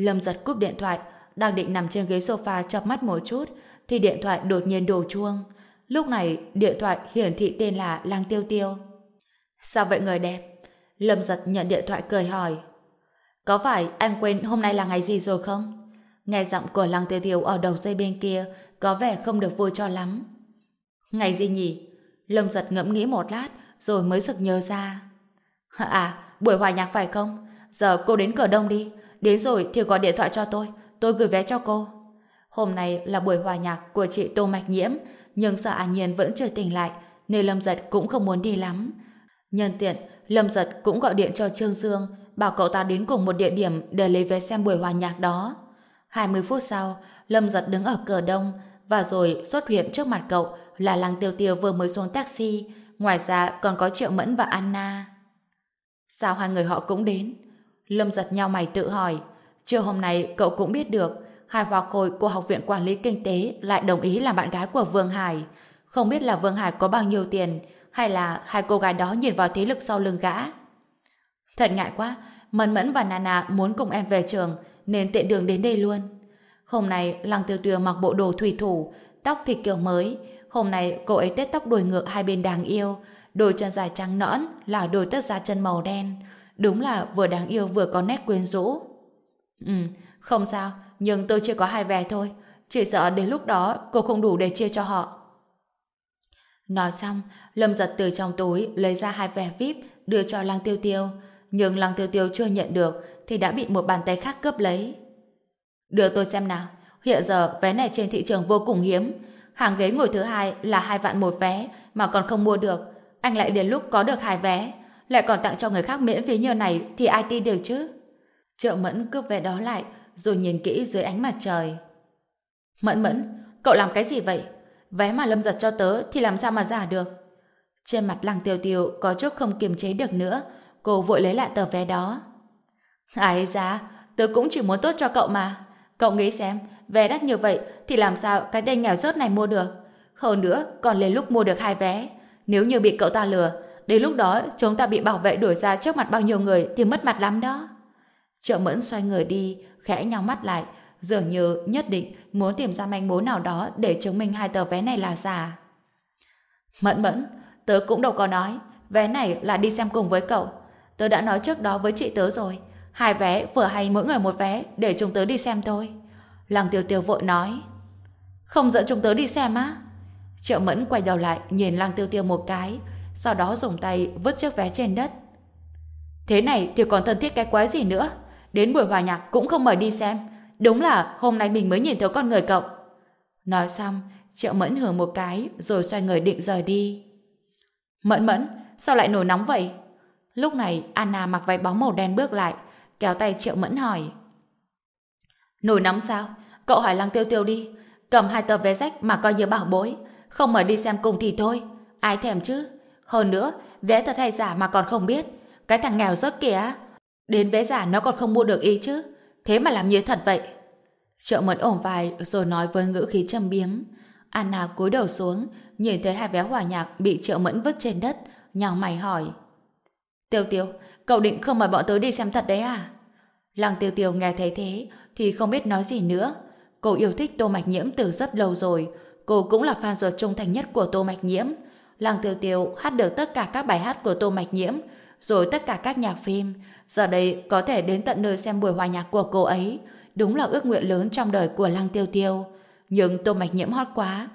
Lâm giật cúp điện thoại, đang định nằm trên ghế sofa chập mắt một chút, thì điện thoại đột nhiên đổ chuông. Lúc này, điện thoại hiển thị tên là Lang Tiêu Tiêu. Sao vậy người đẹp? Lâm giật nhận điện thoại cười hỏi. Có phải anh quên hôm nay là ngày gì rồi không? Nghe giọng của Lăng Tiêu Tiêu ở đầu dây bên kia có vẻ không được vui cho lắm. Ngày gì nhỉ? Lâm giật ngẫm nghĩ một lát rồi mới sực nhớ ra. À, buổi hòa nhạc phải không? Giờ cô đến cửa đông đi. Đến rồi thì gọi điện thoại cho tôi. Tôi gửi vé cho cô. Hôm nay là buổi hòa nhạc của chị Tô Mạch Nhiễm nhưng sợ An Nhiên vẫn chưa tỉnh lại nên Lâm Giật cũng không muốn đi lắm. Nhân tiện, Lâm Giật cũng gọi điện cho Trương Dương bảo cậu ta đến cùng một địa điểm để lấy vé xem buổi hòa nhạc đó. 20 phút sau, Lâm Giật đứng ở cửa đông và rồi xuất hiện trước mặt cậu là Lăng Tiêu Tiêu vừa mới xuống taxi ngoài ra còn có Triệu Mẫn và Anna. Sao hai người họ cũng đến? Lâm giật nhau mày tự hỏi. Trưa hôm nay cậu cũng biết được Hải hoa Khôi của Học viện Quản lý Kinh tế lại đồng ý làm bạn gái của Vương Hải. Không biết là Vương Hải có bao nhiêu tiền hay là hai cô gái đó nhìn vào thế lực sau lưng gã. Thật ngại quá, Mẫn Mẫn và Nana muốn cùng em về trường nên tiện đường đến đây luôn. Hôm nay Lăng Tiêu Tiêu mặc bộ đồ thủy thủ, tóc thì kiểu mới. Hôm nay cô ấy tết tóc đuôi ngược hai bên đáng yêu, đôi chân dài trắng nõn là đôi tất da chân màu đen. Đúng là vừa đáng yêu vừa có nét quyến rũ. Ừ, không sao, nhưng tôi chưa có hai vé thôi. Chỉ sợ đến lúc đó cô không đủ để chia cho họ. Nói xong, Lâm giật từ trong túi lấy ra hai vé VIP đưa cho Lăng Tiêu Tiêu. Nhưng Lăng Tiêu Tiêu chưa nhận được thì đã bị một bàn tay khác cướp lấy. Đưa tôi xem nào. Hiện giờ vé này trên thị trường vô cùng hiếm. Hàng ghế ngồi thứ hai là hai vạn một vé mà còn không mua được. Anh lại đến lúc có được hai vé lại còn tặng cho người khác miễn phí như này thì ai tin được chứ? Triệu Mẫn cướp vé đó lại rồi nhìn kỹ dưới ánh mặt trời. Mẫn Mẫn, cậu làm cái gì vậy? Vé mà Lâm giật cho tớ thì làm sao mà giả được? Trên mặt lăng tiêu tiêu có chút không kiềm chế được nữa, cô vội lấy lại tờ vé đó. ái ra, tớ cũng chỉ muốn tốt cho cậu mà. Cậu nghĩ xem, vé đắt như vậy thì làm sao cái tên nghèo rớt này mua được? Hơn nữa, còn lên lúc mua được hai vé. Nếu như bị cậu ta lừa, Đến lúc đó chúng ta bị bảo vệ đuổi ra trước mặt bao nhiêu người thì mất mặt lắm đó. Triệu mẫn xoay người đi, khẽ nhau mắt lại, dường như nhất định muốn tìm ra manh mối nào đó để chứng minh hai tờ vé này là giả. Mẫn mẫn, tớ cũng đâu có nói, vé này là đi xem cùng với cậu. Tớ đã nói trước đó với chị tớ rồi, hai vé vừa hay mỗi người một vé để chúng tớ đi xem thôi. Lăng tiêu tiêu vội nói. Không dẫn chúng tớ đi xem á? Triệu mẫn quay đầu lại nhìn lăng tiêu tiêu một cái, sau đó dùng tay vứt chiếc vé trên đất. Thế này thì còn thân thiết cái quái gì nữa? Đến buổi hòa nhạc cũng không mời đi xem. Đúng là hôm nay mình mới nhìn thấy con người cậu. Nói xong, Triệu Mẫn hưởng một cái rồi xoay người định rời đi. Mẫn Mẫn, sao lại nổi nóng vậy? Lúc này Anna mặc váy bóng màu đen bước lại, kéo tay Triệu Mẫn hỏi. Nổi nóng sao? Cậu hỏi Lăng Tiêu Tiêu đi. Cầm hai tờ vé rách mà coi như bảo bối. Không mời đi xem cùng thì thôi. Ai thèm chứ? Hơn nữa, vé thật hay giả mà còn không biết. Cái thằng nghèo rớt kìa. Đến vé giả nó còn không mua được ý chứ. Thế mà làm như thật vậy. Triệu mẫn ổn vai rồi nói với ngữ khí châm biếm. Anna cúi đầu xuống, nhìn thấy hai vé hòa nhạc bị triệu mẫn vứt trên đất, nhào mày hỏi. Tiêu tiêu, cậu định không mời bọn tớ đi xem thật đấy à? Lăng tiêu tiêu nghe thấy thế, thì không biết nói gì nữa. Cô yêu thích Tô Mạch Nhiễm từ rất lâu rồi. Cô cũng là fan ruột trung thành nhất của Tô Mạch Nhiễm. Lăng Tiêu Tiêu hát được tất cả các bài hát của Tô Mạch Nhiễm, rồi tất cả các nhạc phim. Giờ đây có thể đến tận nơi xem buổi hòa nhạc của cô ấy. Đúng là ước nguyện lớn trong đời của Lăng Tiêu Tiêu. Nhưng Tô Mạch Nhiễm hot quá.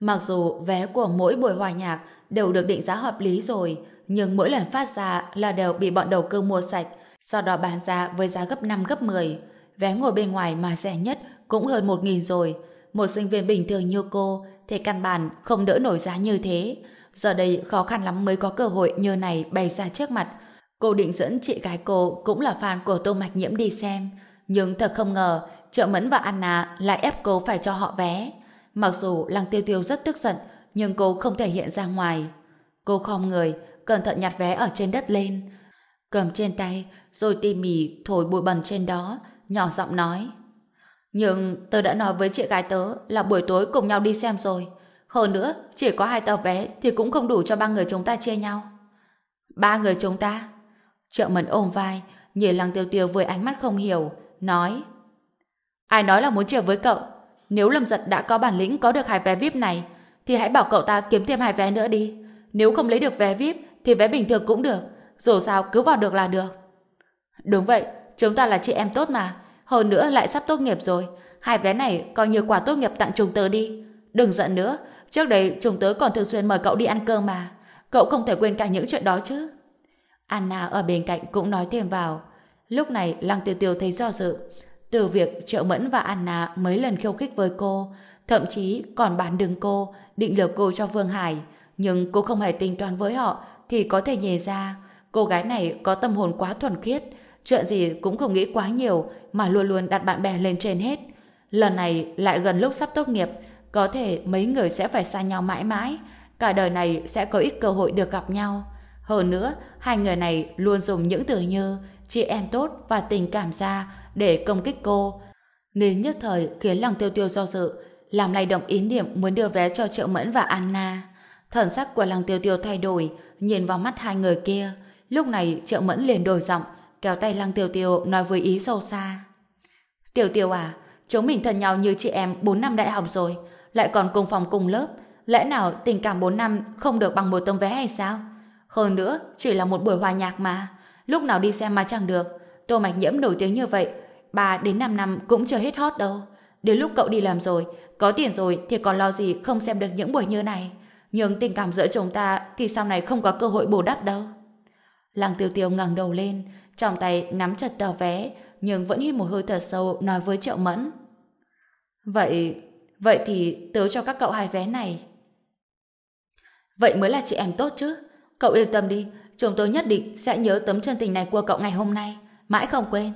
Mặc dù vé của mỗi buổi hòa nhạc đều được định giá hợp lý rồi, nhưng mỗi lần phát ra là đều bị bọn đầu cơ mua sạch, sau đó bán ra với giá gấp 5 gấp 10. Vé ngồi bên ngoài mà rẻ nhất cũng hơn 1.000 rồi. Một sinh viên bình thường như cô thì căn bản không đỡ nổi giá như thế. Giờ đây khó khăn lắm mới có cơ hội như này bày ra trước mặt. Cô định dẫn chị gái cô cũng là fan của Tô Mạch Nhiễm đi xem, nhưng thật không ngờ Trợ Mẫn và Anna lại ép cô phải cho họ vé. Mặc dù Lăng Tiêu Tiêu rất tức giận, nhưng cô không thể hiện ra ngoài. Cô khom người, cẩn thận nhặt vé ở trên đất lên, cầm trên tay, rồi tỉ mỉ thổi bụi bẩn trên đó, nhỏ giọng nói. Nhưng tớ đã nói với chị gái tớ là buổi tối cùng nhau đi xem rồi. Hơn nữa, chỉ có hai tờ vé thì cũng không đủ cho ba người chúng ta chia nhau. Ba người chúng ta? triệu mẫn ôm vai, nhìn lăng tiêu tiêu với ánh mắt không hiểu, nói Ai nói là muốn chia với cậu? Nếu Lâm Giật đã có bản lĩnh có được hai vé VIP này, thì hãy bảo cậu ta kiếm thêm hai vé nữa đi. Nếu không lấy được vé VIP, thì vé bình thường cũng được. Dù sao cứ vào được là được. Đúng vậy, chúng ta là chị em tốt mà. Hơn nữa lại sắp tốt nghiệp rồi. Hai vé này coi như quà tốt nghiệp tặng chúng tớ đi. Đừng giận nữa, trước đây chúng tớ còn thường xuyên mời cậu đi ăn cơm mà. Cậu không thể quên cả những chuyện đó chứ. Anna ở bên cạnh cũng nói thêm vào. Lúc này Lăng Tiêu Tiêu thấy do dự. Từ việc Triệu Mẫn và Anna mấy lần khiêu khích với cô, thậm chí còn bán đứng cô, định lừa cô cho Vương Hải. Nhưng cô không hề tính toán với họ thì có thể nhề ra. Cô gái này có tâm hồn quá thuần khiết, chuyện gì cũng không nghĩ quá nhiều mà luôn luôn đặt bạn bè lên trên hết. Lần này lại gần lúc sắp tốt nghiệp, có thể mấy người sẽ phải xa nhau mãi mãi, cả đời này sẽ có ít cơ hội được gặp nhau. Hơn nữa, hai người này luôn dùng những từ như chị em tốt và tình cảm ra để công kích cô. Nên nhất thời khiến lăng tiêu tiêu do dự, làm lay động ý niệm muốn đưa vé cho Triệu Mẫn và Anna. Thần sắc của lăng tiêu tiêu thay đổi, nhìn vào mắt hai người kia. Lúc này Triệu Mẫn liền đổi giọng, kéo tay lăng tiêu tiêu nói với ý sâu xa. Tiêu tiêu à, chúng mình thân nhau như chị em 4 năm đại học rồi, lại còn cùng phòng cùng lớp. Lẽ nào tình cảm 4 năm không được bằng một tấm vé hay sao? Hơn nữa, chỉ là một buổi hòa nhạc mà. Lúc nào đi xem mà chẳng được. Tô Mạch Nhiễm nổi tiếng như vậy, 3 đến 5 năm cũng chưa hết hot đâu. Đến lúc cậu đi làm rồi, có tiền rồi thì còn lo gì không xem được những buổi như này. Nhưng tình cảm giữa chúng ta thì sau này không có cơ hội bù đắp đâu. Lăng tiêu tiêu ngẩng đầu lên, trong tay nắm chặt tờ vé, nhưng vẫn hít một hơi thở sâu nói với Triệu Mẫn. Vậy, vậy thì tớ cho các cậu hai vé này. Vậy mới là chị em tốt chứ. Cậu yên tâm đi, chúng tôi nhất định sẽ nhớ tấm chân tình này của cậu ngày hôm nay, mãi không quên.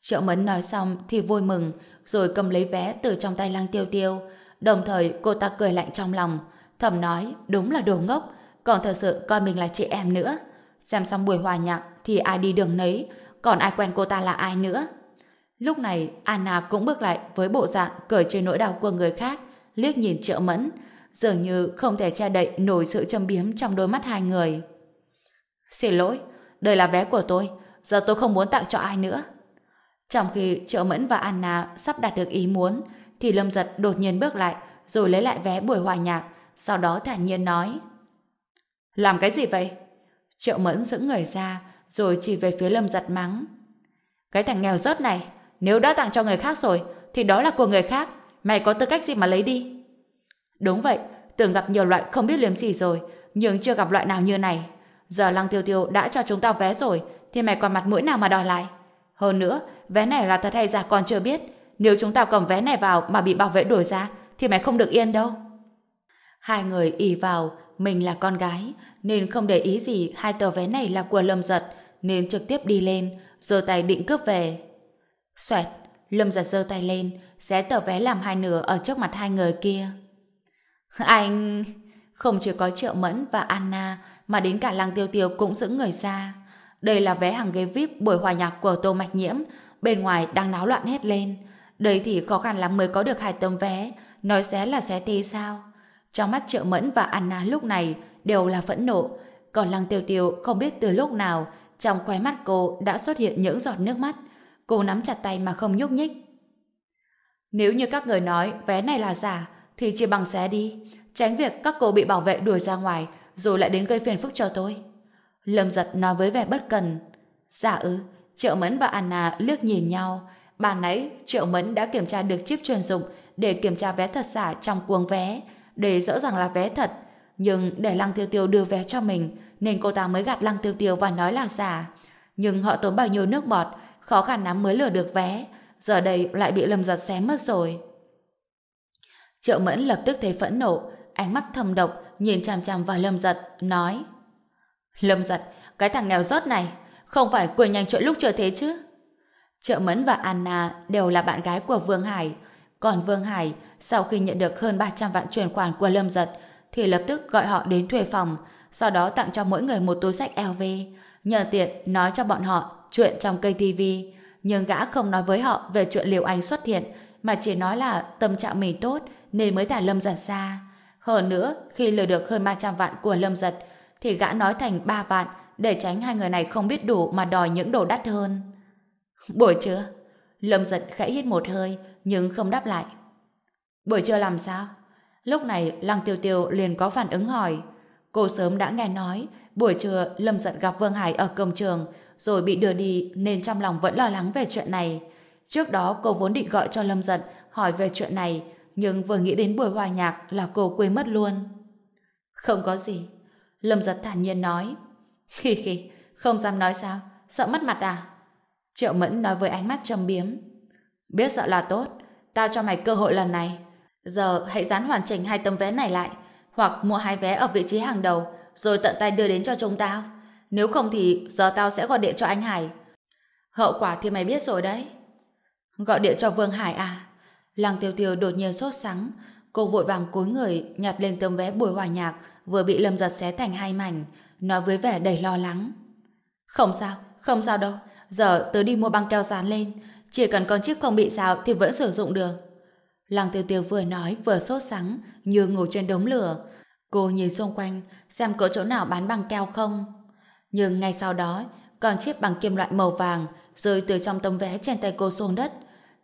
Triệu Mẫn nói xong thì vui mừng, rồi cầm lấy vé từ trong tay Lăng Tiêu Tiêu. Đồng thời cô ta cười lạnh trong lòng, thầm nói đúng là đồ ngốc, còn thật sự coi mình là chị em nữa. Xem xong buổi hòa nhạc thì ai đi đường nấy, còn ai quen cô ta là ai nữa. Lúc này Anna cũng bước lại với bộ dạng cởi trên nỗi đau của người khác, liếc nhìn Triệu Mẫn, dường như không thể che đậy nổi sự châm biếm trong đôi mắt hai người. Xin lỗi, đây là vé của tôi, giờ tôi không muốn tặng cho ai nữa. Trong khi Triệu Mẫn và Anna sắp đạt được ý muốn, thì Lâm Giật đột nhiên bước lại, rồi lấy lại vé buổi hòa nhạc, sau đó thản nhiên nói. Làm cái gì vậy? Triệu Mẫn giữ người ra, rồi chỉ về phía Lâm Giật mắng. Cái thằng nghèo rớt này, nếu đã tặng cho người khác rồi, thì đó là của người khác, mày có tư cách gì mà lấy đi? Đúng vậy, từng gặp nhiều loại không biết liếm gì rồi, nhưng chưa gặp loại nào như này. Giờ Lăng Tiêu Tiêu đã cho chúng tao vé rồi, thì mày còn mặt mũi nào mà đòi lại? Hơn nữa, vé này là thật hay giả còn chưa biết. Nếu chúng tao cầm vé này vào mà bị bảo vệ đuổi ra, thì mày không được yên đâu. Hai người ì vào, mình là con gái, nên không để ý gì hai tờ vé này là của Lâm Giật, nên trực tiếp đi lên, giơ tay định cướp về. Xoẹt, Lâm Giật giơ tay lên, xé tờ vé làm hai nửa ở trước mặt hai người kia. Anh... Không chỉ có Triệu Mẫn và Anna, mà đến cả Lăng Tiêu Tiêu cũng giữ người ra. Đây là vé hàng ghế VIP buổi hòa nhạc của Tô Mạch Nhiễm, bên ngoài đang náo loạn hết lên. Đây thì khó khăn lắm mới có được hai tấm vé, nói xé là xé tê sao. Trong mắt Triệu Mẫn và Anna lúc này đều là phẫn nộ, còn Lăng Tiêu Tiêu không biết từ lúc nào trong khóe mắt cô đã xuất hiện những giọt nước mắt. Cô nắm chặt tay mà không nhúc nhích. Nếu như các người nói vé này là giả, thì chỉ bằng xé đi, tránh việc các cô bị bảo vệ đuổi ra ngoài rồi lại đến gây phiền phức cho tôi. Lâm giật nói với vẻ bất cần. Dạ ư, Triệu Mẫn và Anna liếc nhìn nhau. Bà nãy, Triệu Mẫn đã kiểm tra được chip chuyên dụng để kiểm tra vé thật giả trong cuồng vé, để rõ ràng là vé thật. Nhưng để Lăng Tiêu Tiêu đưa vé cho mình, nên cô ta mới gạt Lăng Tiêu Tiêu và nói là giả. Nhưng họ tốn bao nhiêu nước bọt, khó khăn lắm mới lừa được vé. Giờ đây lại bị Lâm giật xé mất rồi. Triệu Mẫn lập tức thấy phẫn nộ, ánh mắt thầm độc, nhìn chằm chằm vào Lâm giật, nói Lâm giật, cái thằng nghèo rớt này, không phải quên nhanh chuyện lúc chưa thế chứ. Triệu Mẫn và Anna đều là bạn gái của Vương Hải, còn Vương Hải sau khi nhận được hơn 300 vạn chuyển khoản của Lâm Giật thì lập tức gọi họ đến thuê phòng, sau đó tặng cho mỗi người một túi sách LV, nhờ tiện nói cho bọn họ chuyện trong cây TV, nhưng gã không nói với họ về chuyện Liều Anh xuất hiện, mà chỉ nói là tâm trạng mình tốt nên mới thả Lâm Giật ra. Hơn nữa, khi lừa được hơn 300 vạn của Lâm Giật, thì gã nói thành 3 vạn để tránh hai người này không biết đủ mà đòi những đồ đắt hơn. Buổi trưa, Lâm Giật khẽ hít một hơi nhưng không đáp lại. Buổi trưa làm sao? Lúc này Lăng Tiêu Tiêu liền có phản ứng hỏi. Cô sớm đã nghe nói buổi trưa Lâm Giật gặp Vương Hải ở công trường rồi bị đưa đi nên trong lòng vẫn lo lắng về chuyện này. Trước đó cô vốn định gọi cho Lâm Giật hỏi về chuyện này nhưng vừa nghĩ đến buổi hòa nhạc là cô quên mất luôn. Không có gì. Lâm Giật thản nhiên nói. Khi khi, không dám nói sao? Sợ mất mặt à? Triệu Mẫn nói với ánh mắt trầm biếm. Biết sợ là tốt. Tao cho mày cơ hội lần này. Giờ hãy dán hoàn chỉnh hai tấm vé này lại hoặc mua hai vé ở vị trí hàng đầu rồi tận tay đưa đến cho chúng tao. Nếu không thì giờ tao sẽ gọi điện cho anh Hải. Hậu quả thì mày biết rồi đấy. Gọi điện cho Vương Hải à? Làng tiêu tiêu đột nhiên sốt sắng. Cô vội vàng cúi người nhặt lên tấm vé buổi hòa nhạc vừa bị Lâm giật xé thành hai mảnh nói với vẻ đầy lo lắng. Không sao, không sao đâu. Giờ tớ đi mua băng keo dán lên. Chỉ cần con chiếc không bị sao thì vẫn sử dụng được. Làng tiêu tiêu vừa nói vừa sốt sắng như ngồi trên đống lửa. Cô nhìn xung quanh xem có chỗ nào bán băng keo không. Nhưng ngay sau đó còn chiếc bằng kim loại màu vàng rơi từ trong tấm vé trên tay cô xuống đất.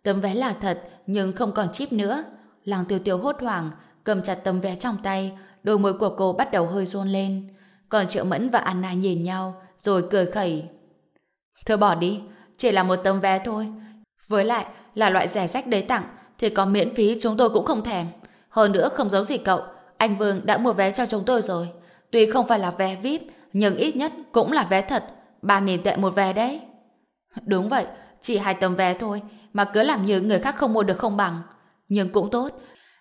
Tấm vé là thật nhưng không còn chip nữa. Lăng tiêu tiêu hốt hoảng cầm chặt tấm vé trong tay đôi môi của cô bắt đầu hơi run lên. Còn Triệu Mẫn và Anna nhìn nhau rồi cười khẩy. Thôi bỏ đi, chỉ là một tấm vé thôi. Với lại là loại rẻ rách đấy tặng thì có miễn phí chúng tôi cũng không thèm. Hơn nữa không giấu gì cậu, anh Vương đã mua vé cho chúng tôi rồi. Tuy không phải là vé VIP, nhưng ít nhất cũng là vé thật. 3.000 tệ một vé đấy. Đúng vậy, chỉ hai tấm vé thôi, mà cứ làm như người khác không mua được không bằng. Nhưng cũng tốt,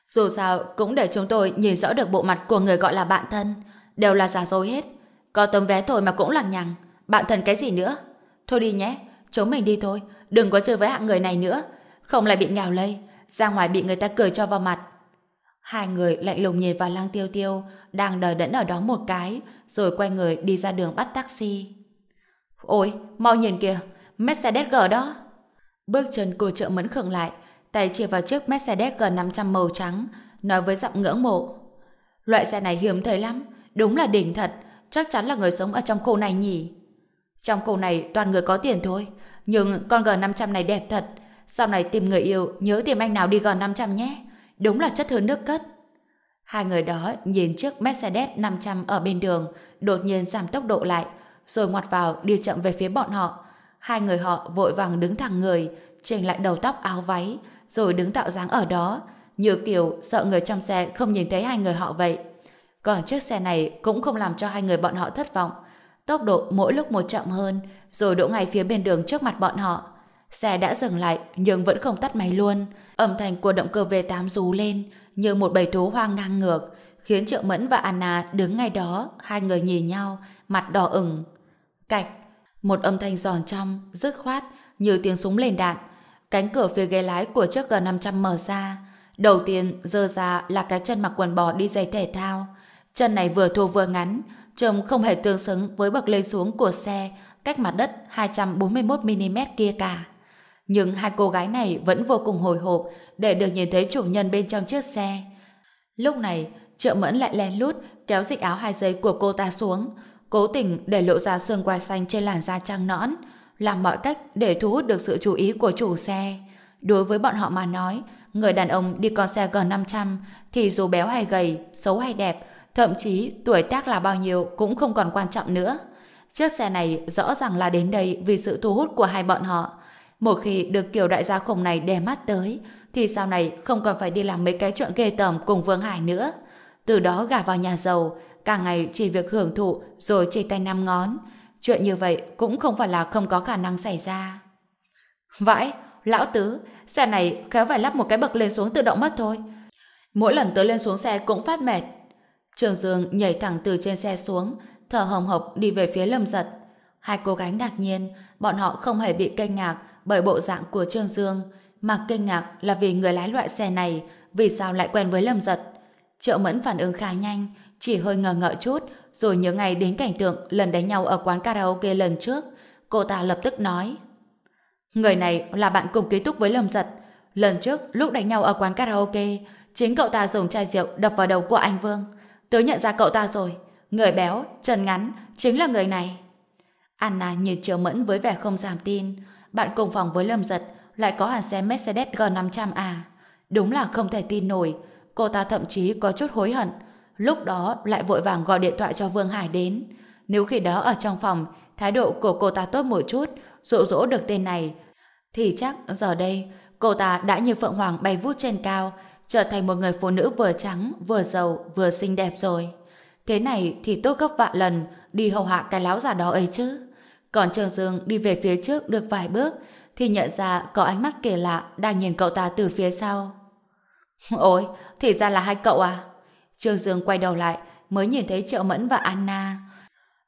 dù sao cũng để chúng tôi nhìn rõ được bộ mặt của người gọi là bạn thân. Đều là giả dối hết. Có tấm vé thôi mà cũng lằng nhằng. Bạn thân cái gì nữa? Thôi đi nhé, chúng mình đi thôi. Đừng có chơi với hạng người này nữa. Không lại bị nhào lây. Ra ngoài bị người ta cười cho vào mặt. Hai người lạnh lùng nhìn vào lang tiêu tiêu đang đờ đẫn ở đó một cái rồi quay người đi ra đường bắt taxi. Ôi, mau nhìn kìa, Mercedes G đó. Bước chân cô trợ mẫn khựng lại tay chỉ vào chiếc Mercedes G500 màu trắng nói với giọng ngưỡng mộ. Loại xe này hiếm thấy lắm, đúng là đỉnh thật, chắc chắn là người sống ở trong khu này nhỉ. Trong khu này toàn người có tiền thôi, nhưng con G500 này đẹp thật, sau này tìm người yêu nhớ tìm anh nào đi G500 nhé. Đúng là chất hơn nước cất. Hai người đó nhìn chiếc Mercedes 500 ở bên đường, đột nhiên giảm tốc độ lại, rồi ngoặt vào đi chậm về phía bọn họ. Hai người họ vội vàng đứng thẳng người, chỉnh lại đầu tóc áo váy, rồi đứng tạo dáng ở đó, như kiểu sợ người trong xe không nhìn thấy hai người họ vậy. Còn chiếc xe này cũng không làm cho hai người bọn họ thất vọng. Tốc độ mỗi lúc một chậm hơn, rồi đỗ ngay phía bên đường trước mặt bọn họ. Xe đã dừng lại nhưng vẫn không tắt máy luôn. Âm thanh của động cơ V8 rú lên như một bầy thú hoang ngang ngược, khiến Triệu Mẫn và Anna đứng ngay đó, hai người nhìn nhau, mặt đỏ ửng. Cạch, một âm thanh giòn trong, dứt khoát, như tiếng súng lên đạn. Cánh cửa phía ghế lái của chiếc G500 mở ra. Đầu tiên dơ ra là cái chân mặc quần bò đi giày thể thao. Chân này vừa thô vừa ngắn, trông không hề tương xứng với bậc lên xuống của xe cách mặt đất 241mm kia cả. Nhưng hai cô gái này vẫn vô cùng hồi hộp để được nhìn thấy chủ nhân bên trong chiếc xe. Lúc này, Triệu Mẫn lại len lút kéo dịch áo hai giây của cô ta xuống, cố tình để lộ ra xương quai xanh trên làn da trắng nõn, làm mọi cách để thu hút được sự chú ý của chủ xe. Đối với bọn họ mà nói, người đàn ông đi con xe G500 thì dù béo hay gầy, xấu hay đẹp, thậm chí tuổi tác là bao nhiêu cũng không còn quan trọng nữa. Chiếc xe này rõ ràng là đến đây vì sự thu hút của hai bọn họ. Một khi được kiểu đại gia khủng này đè mắt tới, thì sau này không còn phải đi làm mấy cái chuyện ghê tởm cùng Vương Hải nữa. Từ đó gả vào nhà giàu, cả ngày chỉ việc hưởng thụ rồi chỉ tay năm ngón. Chuyện như vậy cũng không phải là không có khả năng xảy ra. Vãi, lão tứ, xe này khéo phải lắp một cái bậc lên xuống tự động mất thôi. Mỗi lần tớ lên xuống xe cũng phát mệt. Trường Dương nhảy thẳng từ trên xe xuống, thở hồng hộc đi về phía lâm giật. Hai cô gái ngạc nhiên, bọn họ không hề bị kinh ngạc bởi bộ dạng của Trương Dương, mà kinh ngạc là vì người lái loại xe này vì sao lại quen với Lâm Giật. Triệu Mẫn phản ứng khá nhanh, chỉ hơi ngờ ngợ chút, rồi nhớ ngay đến cảnh tượng lần đánh nhau ở quán karaoke lần trước. Cô ta lập tức nói Người này là bạn cùng ký túc với Lâm Giật. Lần trước, lúc đánh nhau ở quán karaoke, chính cậu ta dùng chai rượu đập vào đầu của anh Vương. Tớ nhận ra cậu ta rồi. Người béo, chân ngắn, chính là người này. Anna nhìn Triệu Mẫn với vẻ không dám tin. Bạn cùng phòng với Lâm Giật lại có hàn xe Mercedes G500A. Đúng là không thể tin nổi. Cô ta thậm chí có chút hối hận. Lúc đó lại vội vàng gọi điện thoại cho Vương Hải đến. Nếu khi đó ở trong phòng, thái độ của cô ta tốt một chút, dụ dỗ được tên này, thì chắc giờ đây cô ta đã như Phượng Hoàng bay vút trên cao, trở thành một người phụ nữ vừa trắng, vừa giàu, vừa xinh đẹp rồi. Thế này thì tốt gấp vạn lần đi hầu hạ cái láo giả đó ấy chứ. Còn Trường Dương đi về phía trước được vài bước thì nhận ra có ánh mắt kỳ lạ đang nhìn cậu ta từ phía sau. Ôi, thì ra là hai cậu à? Trương Dương quay đầu lại mới nhìn thấy Triệu Mẫn và Anna.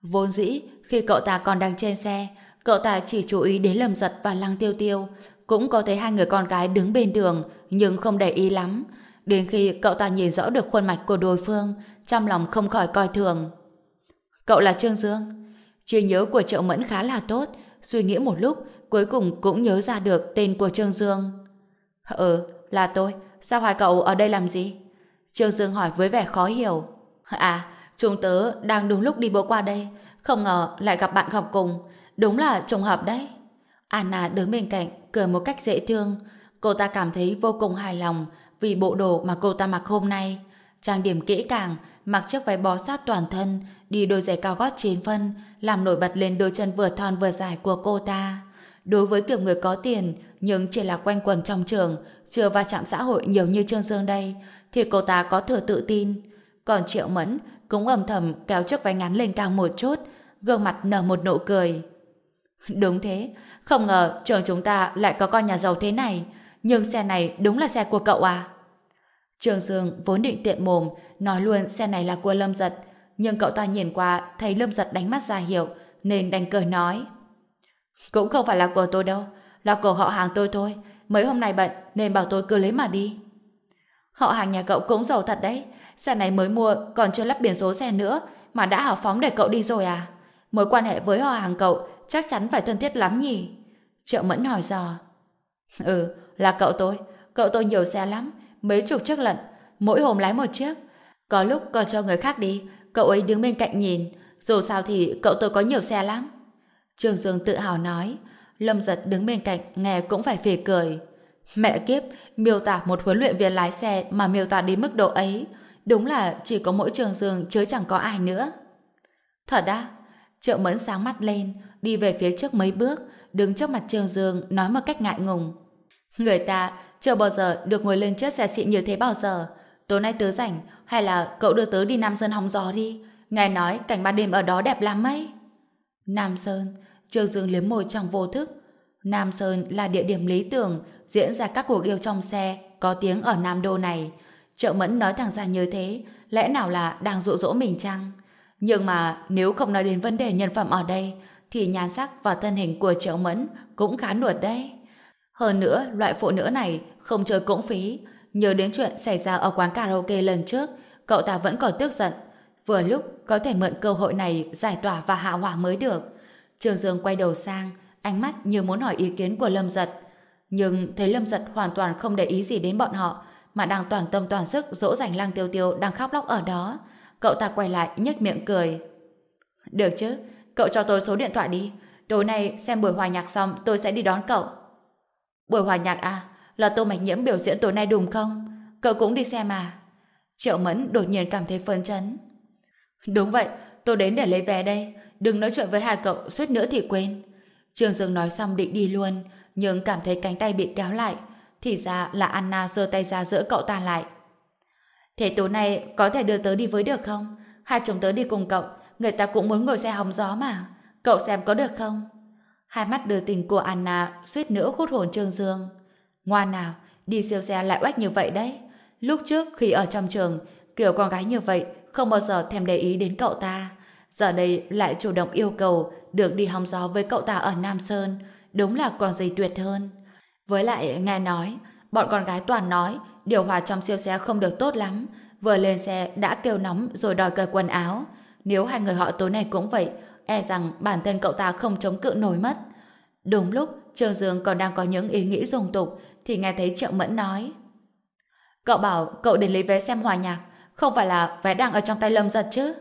Vốn dĩ, khi cậu ta còn đang trên xe, cậu ta chỉ chú ý đến Lâm Giật và Lăng Tiêu Tiêu, cũng có thấy hai người con gái đứng bên đường nhưng không để ý lắm. Đến khi cậu ta nhìn rõ được khuôn mặt của đối phương, trong lòng không khỏi coi thường. Cậu là Trương Dương. Trí nhớ của Triệu Mẫn khá là tốt, suy nghĩ một lúc, cuối cùng cũng nhớ ra được tên của Trương Dương. Ừ, là tôi. Sao hai cậu ở đây làm gì? Trương Dương hỏi với vẻ khó hiểu. À, chúng tớ đang đúng lúc đi bộ qua đây. Không ngờ lại gặp bạn học cùng. Đúng là trùng hợp đấy. Anna đứng bên cạnh, cười một cách dễ thương. Cô ta cảm thấy vô cùng hài lòng vì bộ đồ mà cô ta mặc hôm nay. Trang điểm kỹ càng, mặc chiếc váy bó sát toàn thân, đi đôi giày cao gót 9 phân, làm nổi bật lên đôi chân vừa thon vừa dài của cô ta. Đối với kiểu người có tiền, nhưng chỉ là quanh quần trong trường, chưa va chạm xã hội nhiều như Trương Dương đây, thì cô ta có thừa tự tin. Còn Triệu Mẫn cũng âm thầm kéo chiếc váy ngắn lên cao một chút, gương mặt nở một nụ cười. Đúng thế, không ngờ trường chúng ta lại có con nhà giàu thế này, nhưng xe này đúng là xe của cậu à? Trường Dương vốn định tiện mồm, nói luôn xe này là của Lâm Giật, nhưng cậu ta nhìn qua thấy Lâm Giật đánh mắt ra hiệu, nên đành cười nói. Cũng không phải là của tôi đâu, là của họ hàng tôi thôi, mấy hôm nay bận nên bảo tôi cứ lấy mà đi. Họ hàng nhà cậu cũng giàu thật đấy, xe này mới mua còn chưa lắp biển số xe nữa mà đã hào phóng để cậu đi rồi à? Mối quan hệ với họ hàng cậu chắc chắn phải thân thiết lắm nhỉ? Triệu Mẫn hỏi dò. Ừ, là cậu tôi, cậu tôi nhiều xe lắm, mấy chục chiếc lận, mỗi hôm lái một chiếc. Có lúc còn cho người khác đi, cậu ấy đứng bên cạnh nhìn, dù sao thì cậu tôi có nhiều xe lắm. trường Dương tự hào nói, Lâm Giật đứng bên cạnh nghe cũng phải phì cười. Mẹ kiếp, miêu tả một huấn luyện viên lái xe mà miêu tả đến mức độ ấy, đúng là chỉ có mỗi trường Dương chứ chẳng có ai nữa. Thật đã, Triệu Mẫn sáng mắt lên, đi về phía trước mấy bước, đứng trước mặt trường Dương nói một cách ngại ngùng. Người ta chưa bao giờ được ngồi lên chiếc xe xịn như thế bao giờ. Tối nay tớ rảnh, hay là cậu đưa tớ đi Nam Sơn hóng gió đi. Nghe nói cảnh ban đêm ở đó đẹp lắm ấy. Nam Sơn, Trương Dương liếm môi trong vô thức. Nam Sơn là địa điểm lý tưởng diễn ra các cuộc yêu trong xe có tiếng ở Nam Đô này. Triệu Mẫn nói thẳng ra như thế, lẽ nào là đang dụ dỗ mình chăng? Nhưng mà nếu không nói đến vấn đề nhân phẩm ở đây, thì nhan sắc và thân hình của Triệu Mẫn cũng khá nuột đấy. Hơn nữa, loại phụ nữ này không chơi cũng phí. Nhớ đến chuyện xảy ra ở quán karaoke lần trước, cậu ta vẫn còn tức giận. Vừa lúc có thể mượn cơ hội này giải tỏa và hạ hỏa mới được. Trường Dương quay đầu sang, ánh mắt như muốn hỏi ý kiến của Lâm Giật. Nhưng thấy Lâm Giật hoàn toàn không để ý gì đến bọn họ, mà đang toàn tâm toàn sức dỗ dành lang Tiêu Tiêu đang khóc lóc ở đó. Cậu ta quay lại nhếch miệng cười. Được chứ, cậu cho tôi số điện thoại đi. Tối nay xem buổi hòa nhạc xong tôi sẽ đi đón cậu. Buổi hòa nhạc à? Là Tô Mạch Nhiễm biểu diễn tối nay đúng không? Cậu cũng đi xem à? Triệu Mẫn đột nhiên cảm thấy phấn chấn. Đúng vậy, tôi đến để lấy vé đây. Đừng nói chuyện với hai cậu, suýt nữa thì quên. Trường Dương nói xong định đi luôn, nhưng cảm thấy cánh tay bị kéo lại. Thì ra là Anna giơ tay ra giữa cậu ta lại. Thế tối nay có thể đưa tớ đi với được không? Hai chúng tớ đi cùng cậu, người ta cũng muốn ngồi xe hóng gió mà. Cậu xem có được không? Hai mắt đưa tình của Anna suýt nữa hút hồn Trương Dương. Ngoan nào, đi siêu xe lại oách như vậy đấy. Lúc trước khi ở trong trường, kiểu con gái như vậy không bao giờ thèm để ý đến cậu ta. giờ đây lại chủ động yêu cầu được đi hóng gió với cậu ta ở Nam Sơn, đúng là còn gì tuyệt hơn. Với lại nghe nói, bọn con gái toàn nói điều hòa trong siêu xe không được tốt lắm, vừa lên xe đã kêu nóng rồi đòi cởi quần áo. Nếu hai người họ tối nay cũng vậy, e rằng bản thân cậu ta không chống cự nổi mất. Đúng lúc Trương Dương còn đang có những ý nghĩ dùng tục thì nghe thấy Triệu Mẫn nói Cậu bảo cậu đến lấy vé xem hòa nhạc không phải là vé đang ở trong tay Lâm giật chứ?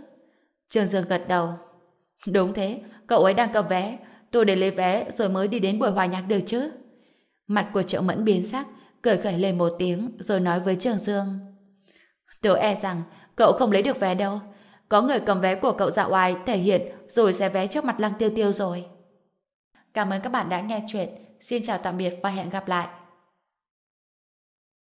Trương Dương gật đầu Đúng thế, cậu ấy đang cầm vé tôi đến lấy vé rồi mới đi đến buổi hòa nhạc được chứ? Mặt của Triệu Mẫn biến sắc cười khẩy lên một tiếng rồi nói với Trương Dương Tôi e rằng cậu không lấy được vé đâu có người cầm vé của cậu dạo oai thể hiện rồi xé vé trước mặt Lăng Tiêu Tiêu rồi. Cảm ơn các bạn đã nghe chuyện. Xin chào tạm biệt và hẹn gặp lại.